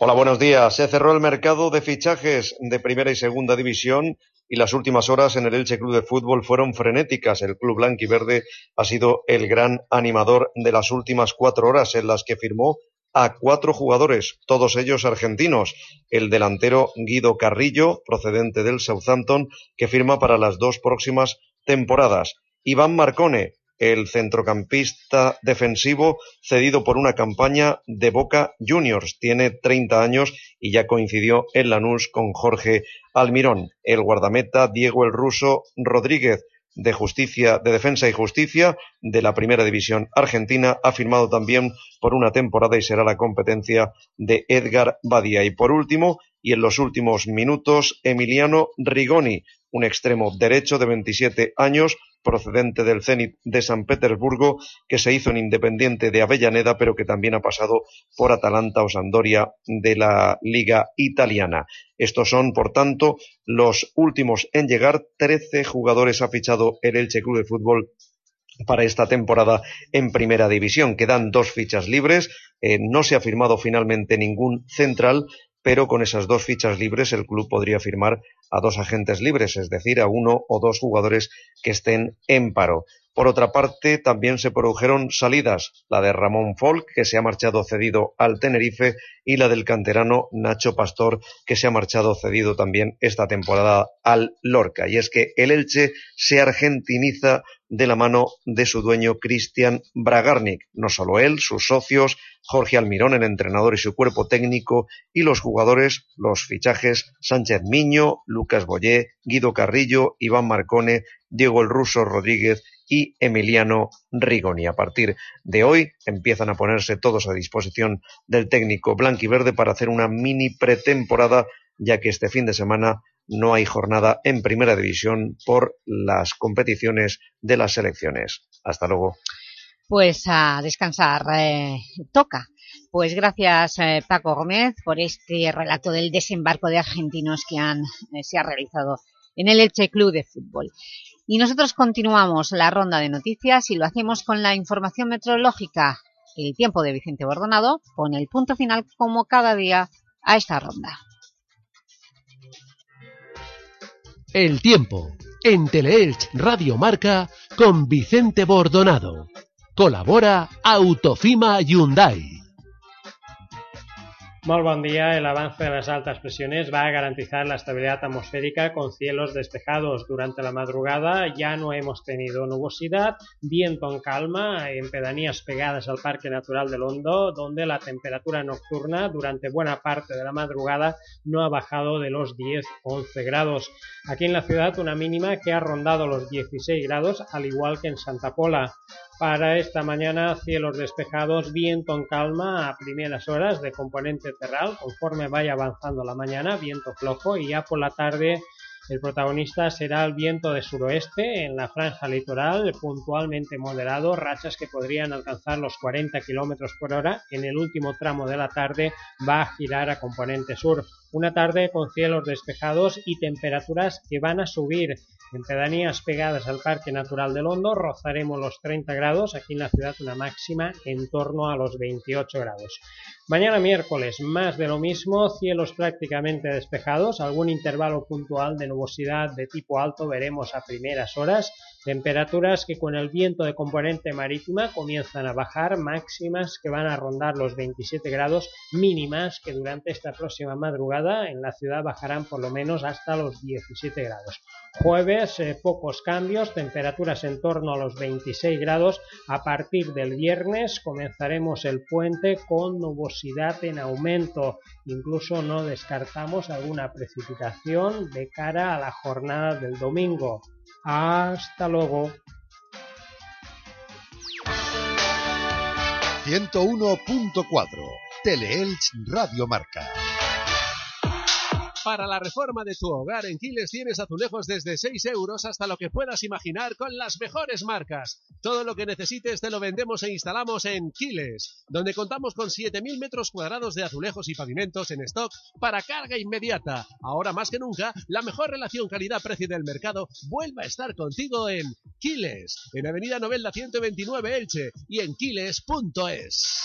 Hola, buenos días. Se cerró el mercado de fichajes de primera y segunda división y las últimas horas en el Elche Club de Fútbol fueron frenéticas. El club blanquiverde ha sido el gran animador de las últimas cuatro horas en las que firmó a cuatro jugadores, todos ellos argentinos. El delantero Guido Carrillo, procedente del Southampton, que firma para las dos próximas temporadas. Iván Marcone, el centrocampista defensivo cedido por una campaña de Boca Juniors. Tiene 30 años y ya coincidió en Lanús con Jorge Almirón. El guardameta Diego el Ruso Rodríguez de Justicia, de Defensa y Justicia de la Primera División Argentina ha firmado también por una temporada y será la competencia de Edgar Badía. Y por último, y en los últimos minutos, Emiliano Rigoni, un extremo derecho de 27 años, procedente del Zenit de San Petersburgo, que se hizo en Independiente de Avellaneda, pero que también ha pasado por Atalanta o Sandoria de la Liga Italiana. Estos son, por tanto, los últimos en llegar. Trece jugadores ha fichado el Elche Club de Fútbol para esta temporada en primera división. Quedan dos fichas libres. Eh, no se ha firmado finalmente ningún central, pero con esas dos fichas libres el club podría firmar a dos agentes libres, es decir, a uno o dos jugadores que estén en paro. Por otra parte, también se produjeron salidas, la de Ramón Folk, que se ha marchado cedido al Tenerife, y la del canterano Nacho Pastor, que se ha marchado cedido también esta temporada al Lorca. Y es que el Elche se argentiniza de la mano de su dueño Cristian Bragarnik. No solo él, sus socios, Jorge Almirón, el entrenador y su cuerpo técnico, y los jugadores, los fichajes, Sánchez Miño, Lucas Boyé, Guido Carrillo, Iván Marcone, Diego el Ruso Rodríguez y Emiliano Rigoni. A partir de hoy empiezan a ponerse todos a disposición del técnico blanquiverde para hacer una mini pretemporada, ya que este fin de semana no hay jornada en primera división por las competiciones de las selecciones. Hasta luego. Pues a descansar eh, toca. Pues gracias eh, Paco Gómez por este relato del desembarco de argentinos que han, eh, se ha realizado en el Elche Club de Fútbol. Y nosotros continuamos la ronda de noticias y lo hacemos con la información meteorológica. El tiempo de Vicente Bordonado pone el punto final como cada día a esta ronda. El tiempo en Teleelch Radio Marca con Vicente Bordonado. Colabora Autofima Hyundai. Molt bon día. El avance de las altas presiones va a garantizar la estabilidad atmosférica con cielos despejados. Durante la madrugada ya no hemos tenido nubosidad, viento en calma en pedanías pegadas al Parque Natural del Hondo, donde la temperatura nocturna durante buena parte de la madrugada no ha bajado de los 10-11 grados. Aquí en la ciudad una mínima que ha rondado los 16 grados, al igual que en Santa Pola. Para esta mañana, cielos despejados, viento en calma a primeras horas de componente terral, conforme vaya avanzando la mañana, viento flojo y ya por la tarde el protagonista será el viento de suroeste en la franja litoral, puntualmente moderado, rachas que podrían alcanzar los 40 km por hora. En el último tramo de la tarde va a girar a componente sur. Una tarde con cielos despejados y temperaturas que van a subir. En pedanías pegadas al Parque Natural del Hondo rozaremos los 30 grados, aquí en la ciudad una máxima en torno a los 28 grados. Mañana miércoles, más de lo mismo, cielos prácticamente despejados, algún intervalo puntual de nubosidad de tipo alto veremos a primeras horas, temperaturas que con el viento de componente marítima comienzan a bajar, máximas que van a rondar los 27 grados, mínimas que durante esta próxima madrugada en la ciudad bajarán por lo menos hasta los 17 grados. Jueves, eh, pocos cambios, temperaturas en torno a los 26 grados. A partir del viernes comenzaremos el puente con nubosidad en aumento. Incluso no descartamos alguna precipitación de cara a la jornada del domingo. Hasta luego. 101.4 Teleelch Radio Marca. Para la reforma de tu hogar en Quiles tienes azulejos desde 6 euros hasta lo que puedas imaginar con las mejores marcas. Todo lo que necesites te lo vendemos e instalamos en Quiles, donde contamos con 7.000 metros cuadrados de azulejos y pavimentos en stock para carga inmediata. Ahora más que nunca, la mejor relación calidad-precio del mercado vuelve a estar contigo en Quiles, en Avenida Novelda 129 Elche y en quiles.es.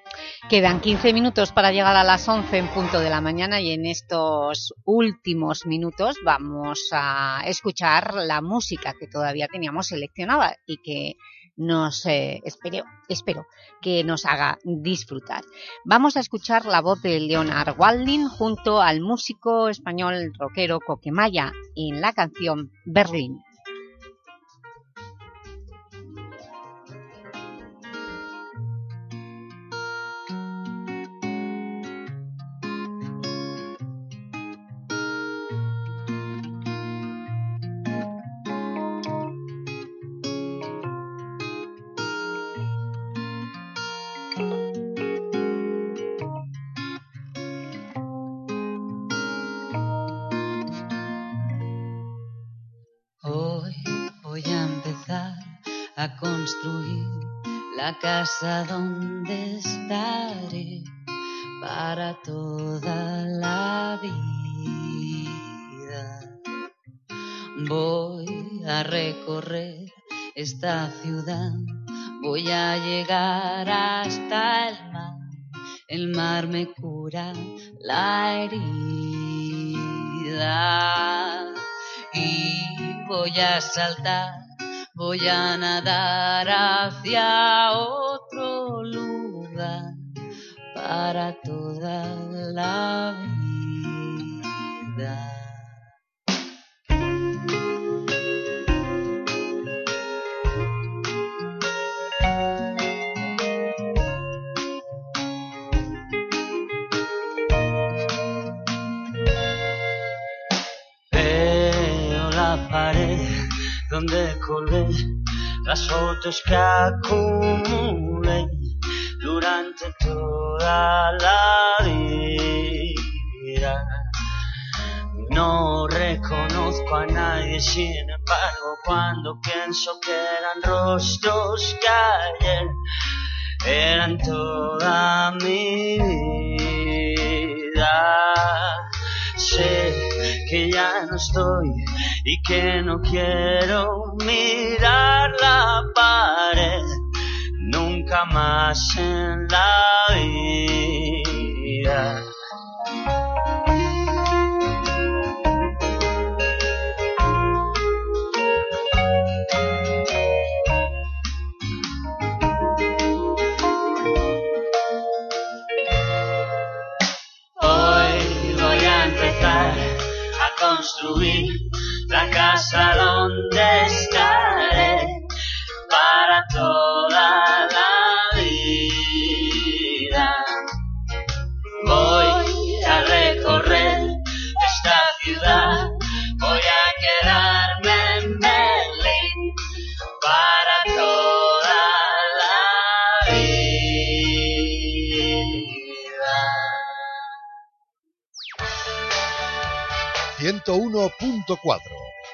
Quedan 15 minutos para llegar a las 11 en punto de la mañana y en estos últimos minutos vamos a escuchar la música que todavía teníamos seleccionada y que nos eh, espero, espero que nos haga disfrutar. Vamos a escuchar la voz de Leonard Walding junto al músico español rockero Coquemaya en la canción Berlín. La casa donde estaré para toda la vida. Voy a recorrer esta ciudad, voy a llegar hasta el mar. El mar me cura la herida y voy a saltar, voy a nadar hacia otro lugar para toda la donde colgué las fotos que acumulé durante toda la vida. No reconozco a nadie, sin embargo, cuando pienso que eran rostros que ayer eran toda mi vida. Sé que ya no estoy y que no quiero mirar la pared nunca más en la vida. Hoy voy a empezar a construir la casa donde estaré para toda la vida. Voy a recorrer esta ciudad, voy a quedarme en Berlín para toda la vida. 101.4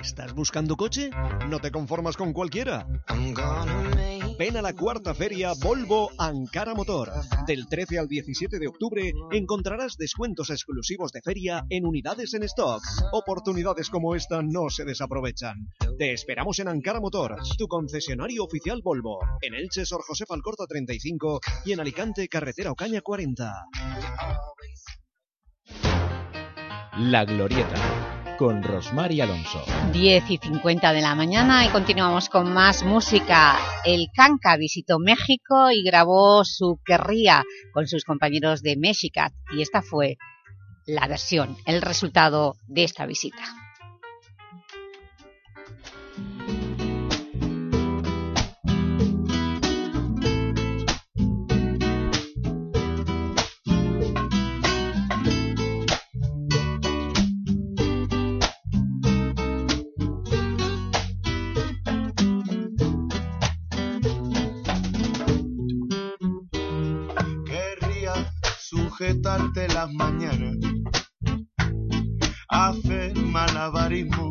¿Estás buscando coche? ¿No te conformas con cualquiera? Ven a la cuarta feria Volvo Ankara Motor. Del 13 al 17 de octubre encontrarás descuentos exclusivos de feria en unidades en stock. Oportunidades como esta no se desaprovechan. Te esperamos en Ankara Motor, tu concesionario oficial Volvo. En Elche, Sor José Falcorta 35 y en Alicante, Carretera Ocaña 40. La Glorieta con Rosmar y Alonso. 10 y 50 de la mañana y continuamos con más música. El Canca visitó México y grabó su Querría con sus compañeros de Mexicat y esta fue la versión, el resultado de esta visita. Nobody moves.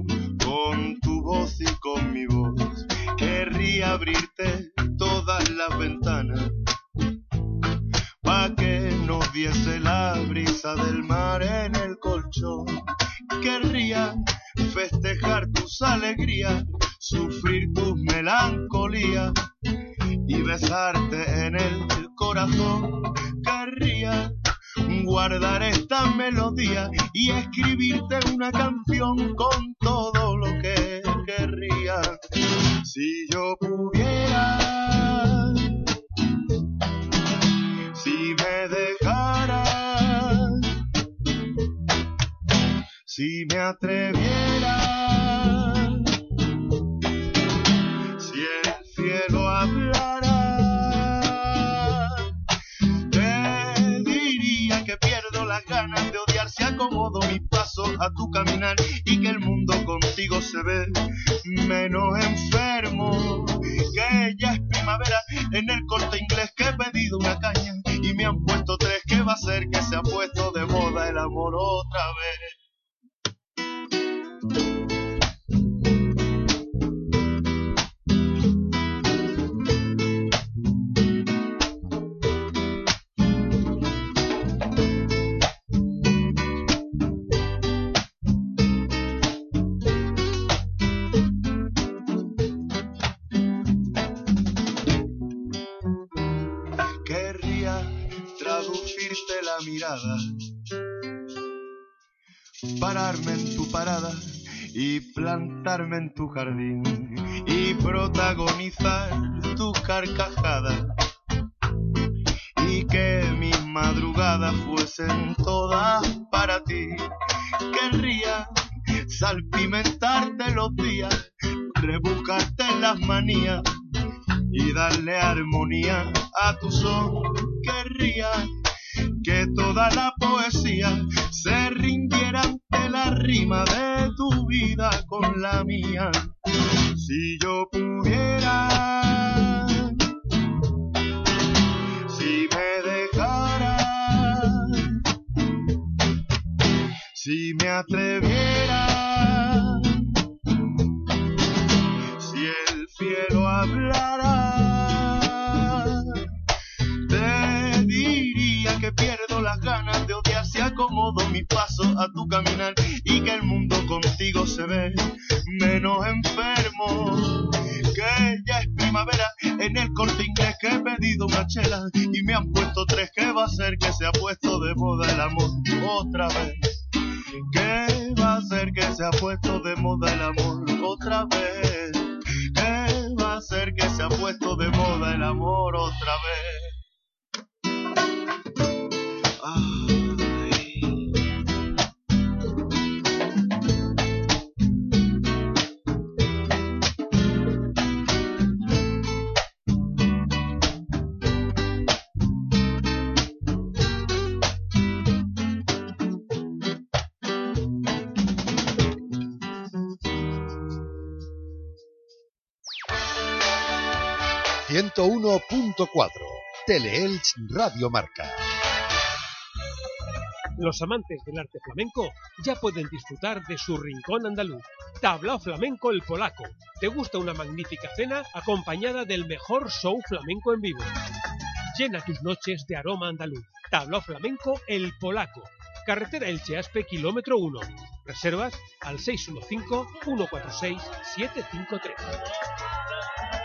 go 101.4, Teleelch Radio Marca. Los amantes del arte flamenco ya pueden disfrutar de su rincón andaluz. Tablao Flamenco el Polaco. Te gusta una magnífica cena acompañada del mejor show flamenco en vivo. Llena tus noches de aroma andaluz. Tablao Flamenco el Polaco. Carretera Elche Aspe, kilómetro 1. Reservas al 615-146-753.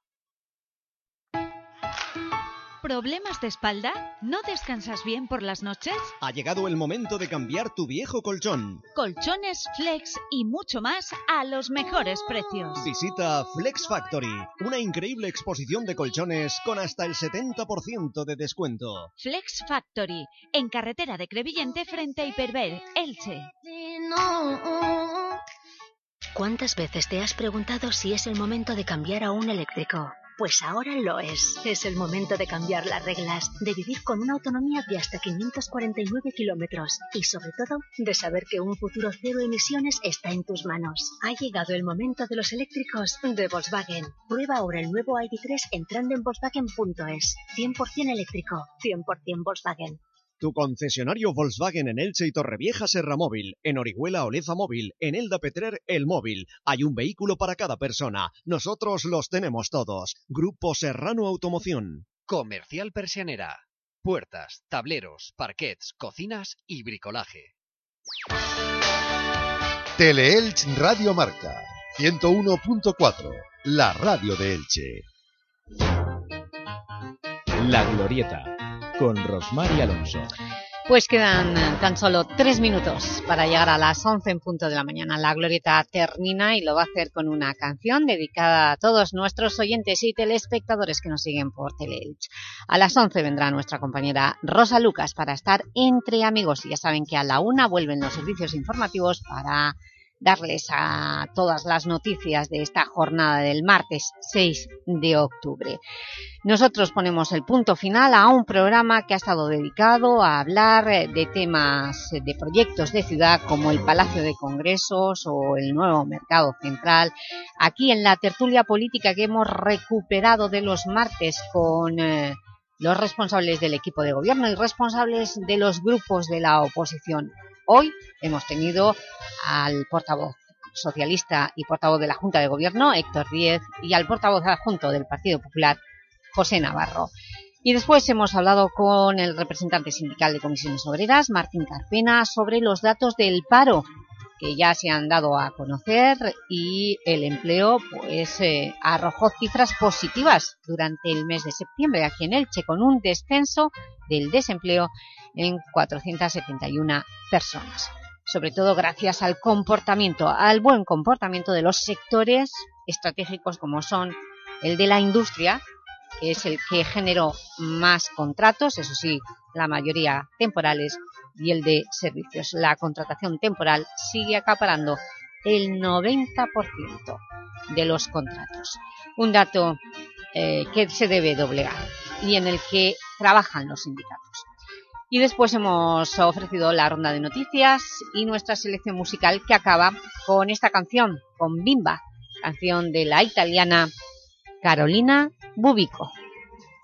¿Problemas de espalda? ¿No descansas bien por las noches? Ha llegado el momento de cambiar tu viejo colchón. Colchones, flex y mucho más a los mejores precios. Visita Flex Factory, una increíble exposición de colchones con hasta el 70% de descuento. Flex Factory, en carretera de Crevillente frente a Hiperver, Elche. ¿Cuántas veces te has preguntado si es el momento de cambiar a un eléctrico? Pues ahora lo es. Es el momento de cambiar las reglas, de vivir con una autonomía de hasta 549 kilómetros y sobre todo de saber que un futuro cero emisiones está en tus manos. Ha llegado el momento de los eléctricos de Volkswagen. Prueba ahora el nuevo ID3 entrando en Volkswagen.es. 100% eléctrico, 100% Volkswagen. Tu concesionario Volkswagen en Elche y Torrevieja Serra Móvil, en Orihuela Oleza Móvil, en Elda Petrer El Móvil. Hay un vehículo para cada persona. Nosotros los tenemos todos. Grupo Serrano Automoción. Comercial Persianera. Puertas, tableros, parquets, cocinas y bricolaje. Teleelch Radio Marca 101.4, la radio de Elche. La Glorieta, con Rosmar y Alonso. Pues quedan eh, tan solo tres minutos para llegar a las 11 en punto de la mañana. La glorieta termina y lo va a hacer con una canción dedicada a todos nuestros oyentes y telespectadores que nos siguen por Teleelch. A las 11 vendrá nuestra compañera Rosa Lucas para estar entre amigos. Y ya saben que a la una vuelven los servicios informativos para darles a todas las noticias de esta jornada del martes 6 de octubre. Nosotros ponemos el punto final a un programa que ha estado dedicado a hablar de temas de proyectos de ciudad como el Palacio de Congresos o el nuevo Mercado Central. Aquí en la tertulia política que hemos recuperado de los martes con... Eh, los responsables del equipo de gobierno y responsables de los grupos de la oposición. Hoy hemos tenido al portavoz socialista y portavoz de la Junta de Gobierno, Héctor Díez, y al portavoz adjunto del Partido Popular, José Navarro. Y después hemos hablado con el representante sindical de Comisiones Obreras, Martín Carpena, sobre los datos del paro que ya se han dado a conocer y el empleo pues eh, arrojó cifras positivas durante el mes de septiembre aquí en Elche con un descenso del desempleo en 471 personas. Sobre todo gracias al comportamiento, al buen comportamiento de los sectores estratégicos como son el de la industria, que es el que generó más contratos, eso sí, la mayoría temporales, y el de servicios. La contratación temporal sigue acaparando el 90% de los contratos. Un dato eh, que se debe doblegar y en el que trabajan los sindicatos. Y después hemos ofrecido la ronda de noticias y nuestra selección musical que acaba con esta canción, con Bimba, canción de la italiana Carolina Bubico.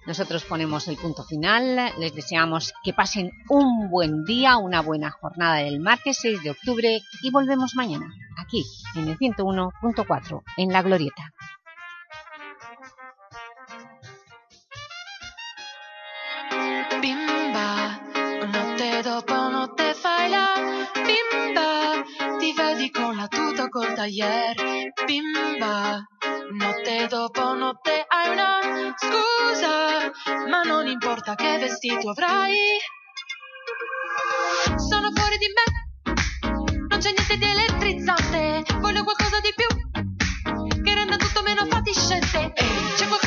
Nosotros ponemos el punto final, les deseamos que pasen un buen día, una buena jornada del martes 6 de octubre y volvemos mañana, aquí en el 101.4, en La Glorieta. Bimba, ti vedi con la tuta col tagliere, bimba, notte dopo notte hai una scusa, ma non importa che vestito avrai. Sono fuori di me, non c'è niente di elettrizzante, voglio qualcosa di più, che renda tutto meno fatiscente. C'è qualcosa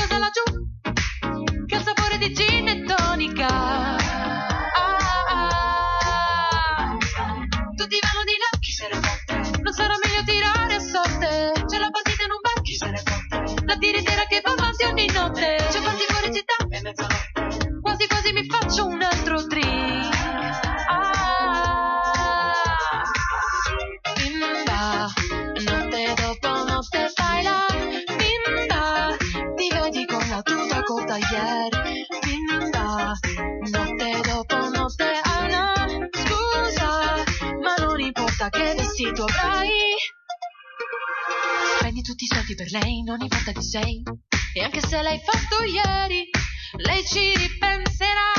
avrai. Spendi tutti i soldi per lei, non importa chi sei. E anche se l'hai fatto ieri, lei ci ripenserà.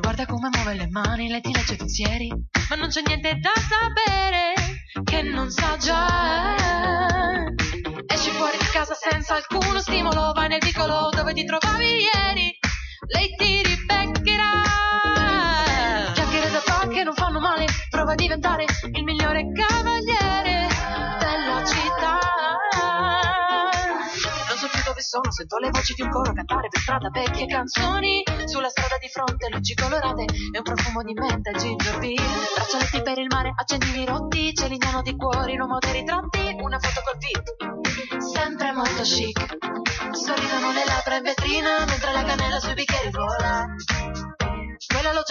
Guarda come muove le mani, lei ti legge i pensieri. Ma non c'è niente da sapere che non sa già. Esci fuori di casa senza alcuno stimolo, vai nel vicolo dove ti trovavi ieri. Lei ti ribeccherà. Prova a diventare il migliore cavaliere della città. Non so più dove sono, sento le voci di un coro cantare per strada vecchie canzoni. Sulla strada di fronte, luci colorate e un profumo di menta e ginger beer. Braccialetti per il mare, accendini rotti, celignano di cuori, uomo dei ritratti, una foto col beat. Sempre molto chic. Sorridono le labbra in vetrina mentre la cannella sui bicchieri vola. Quella lo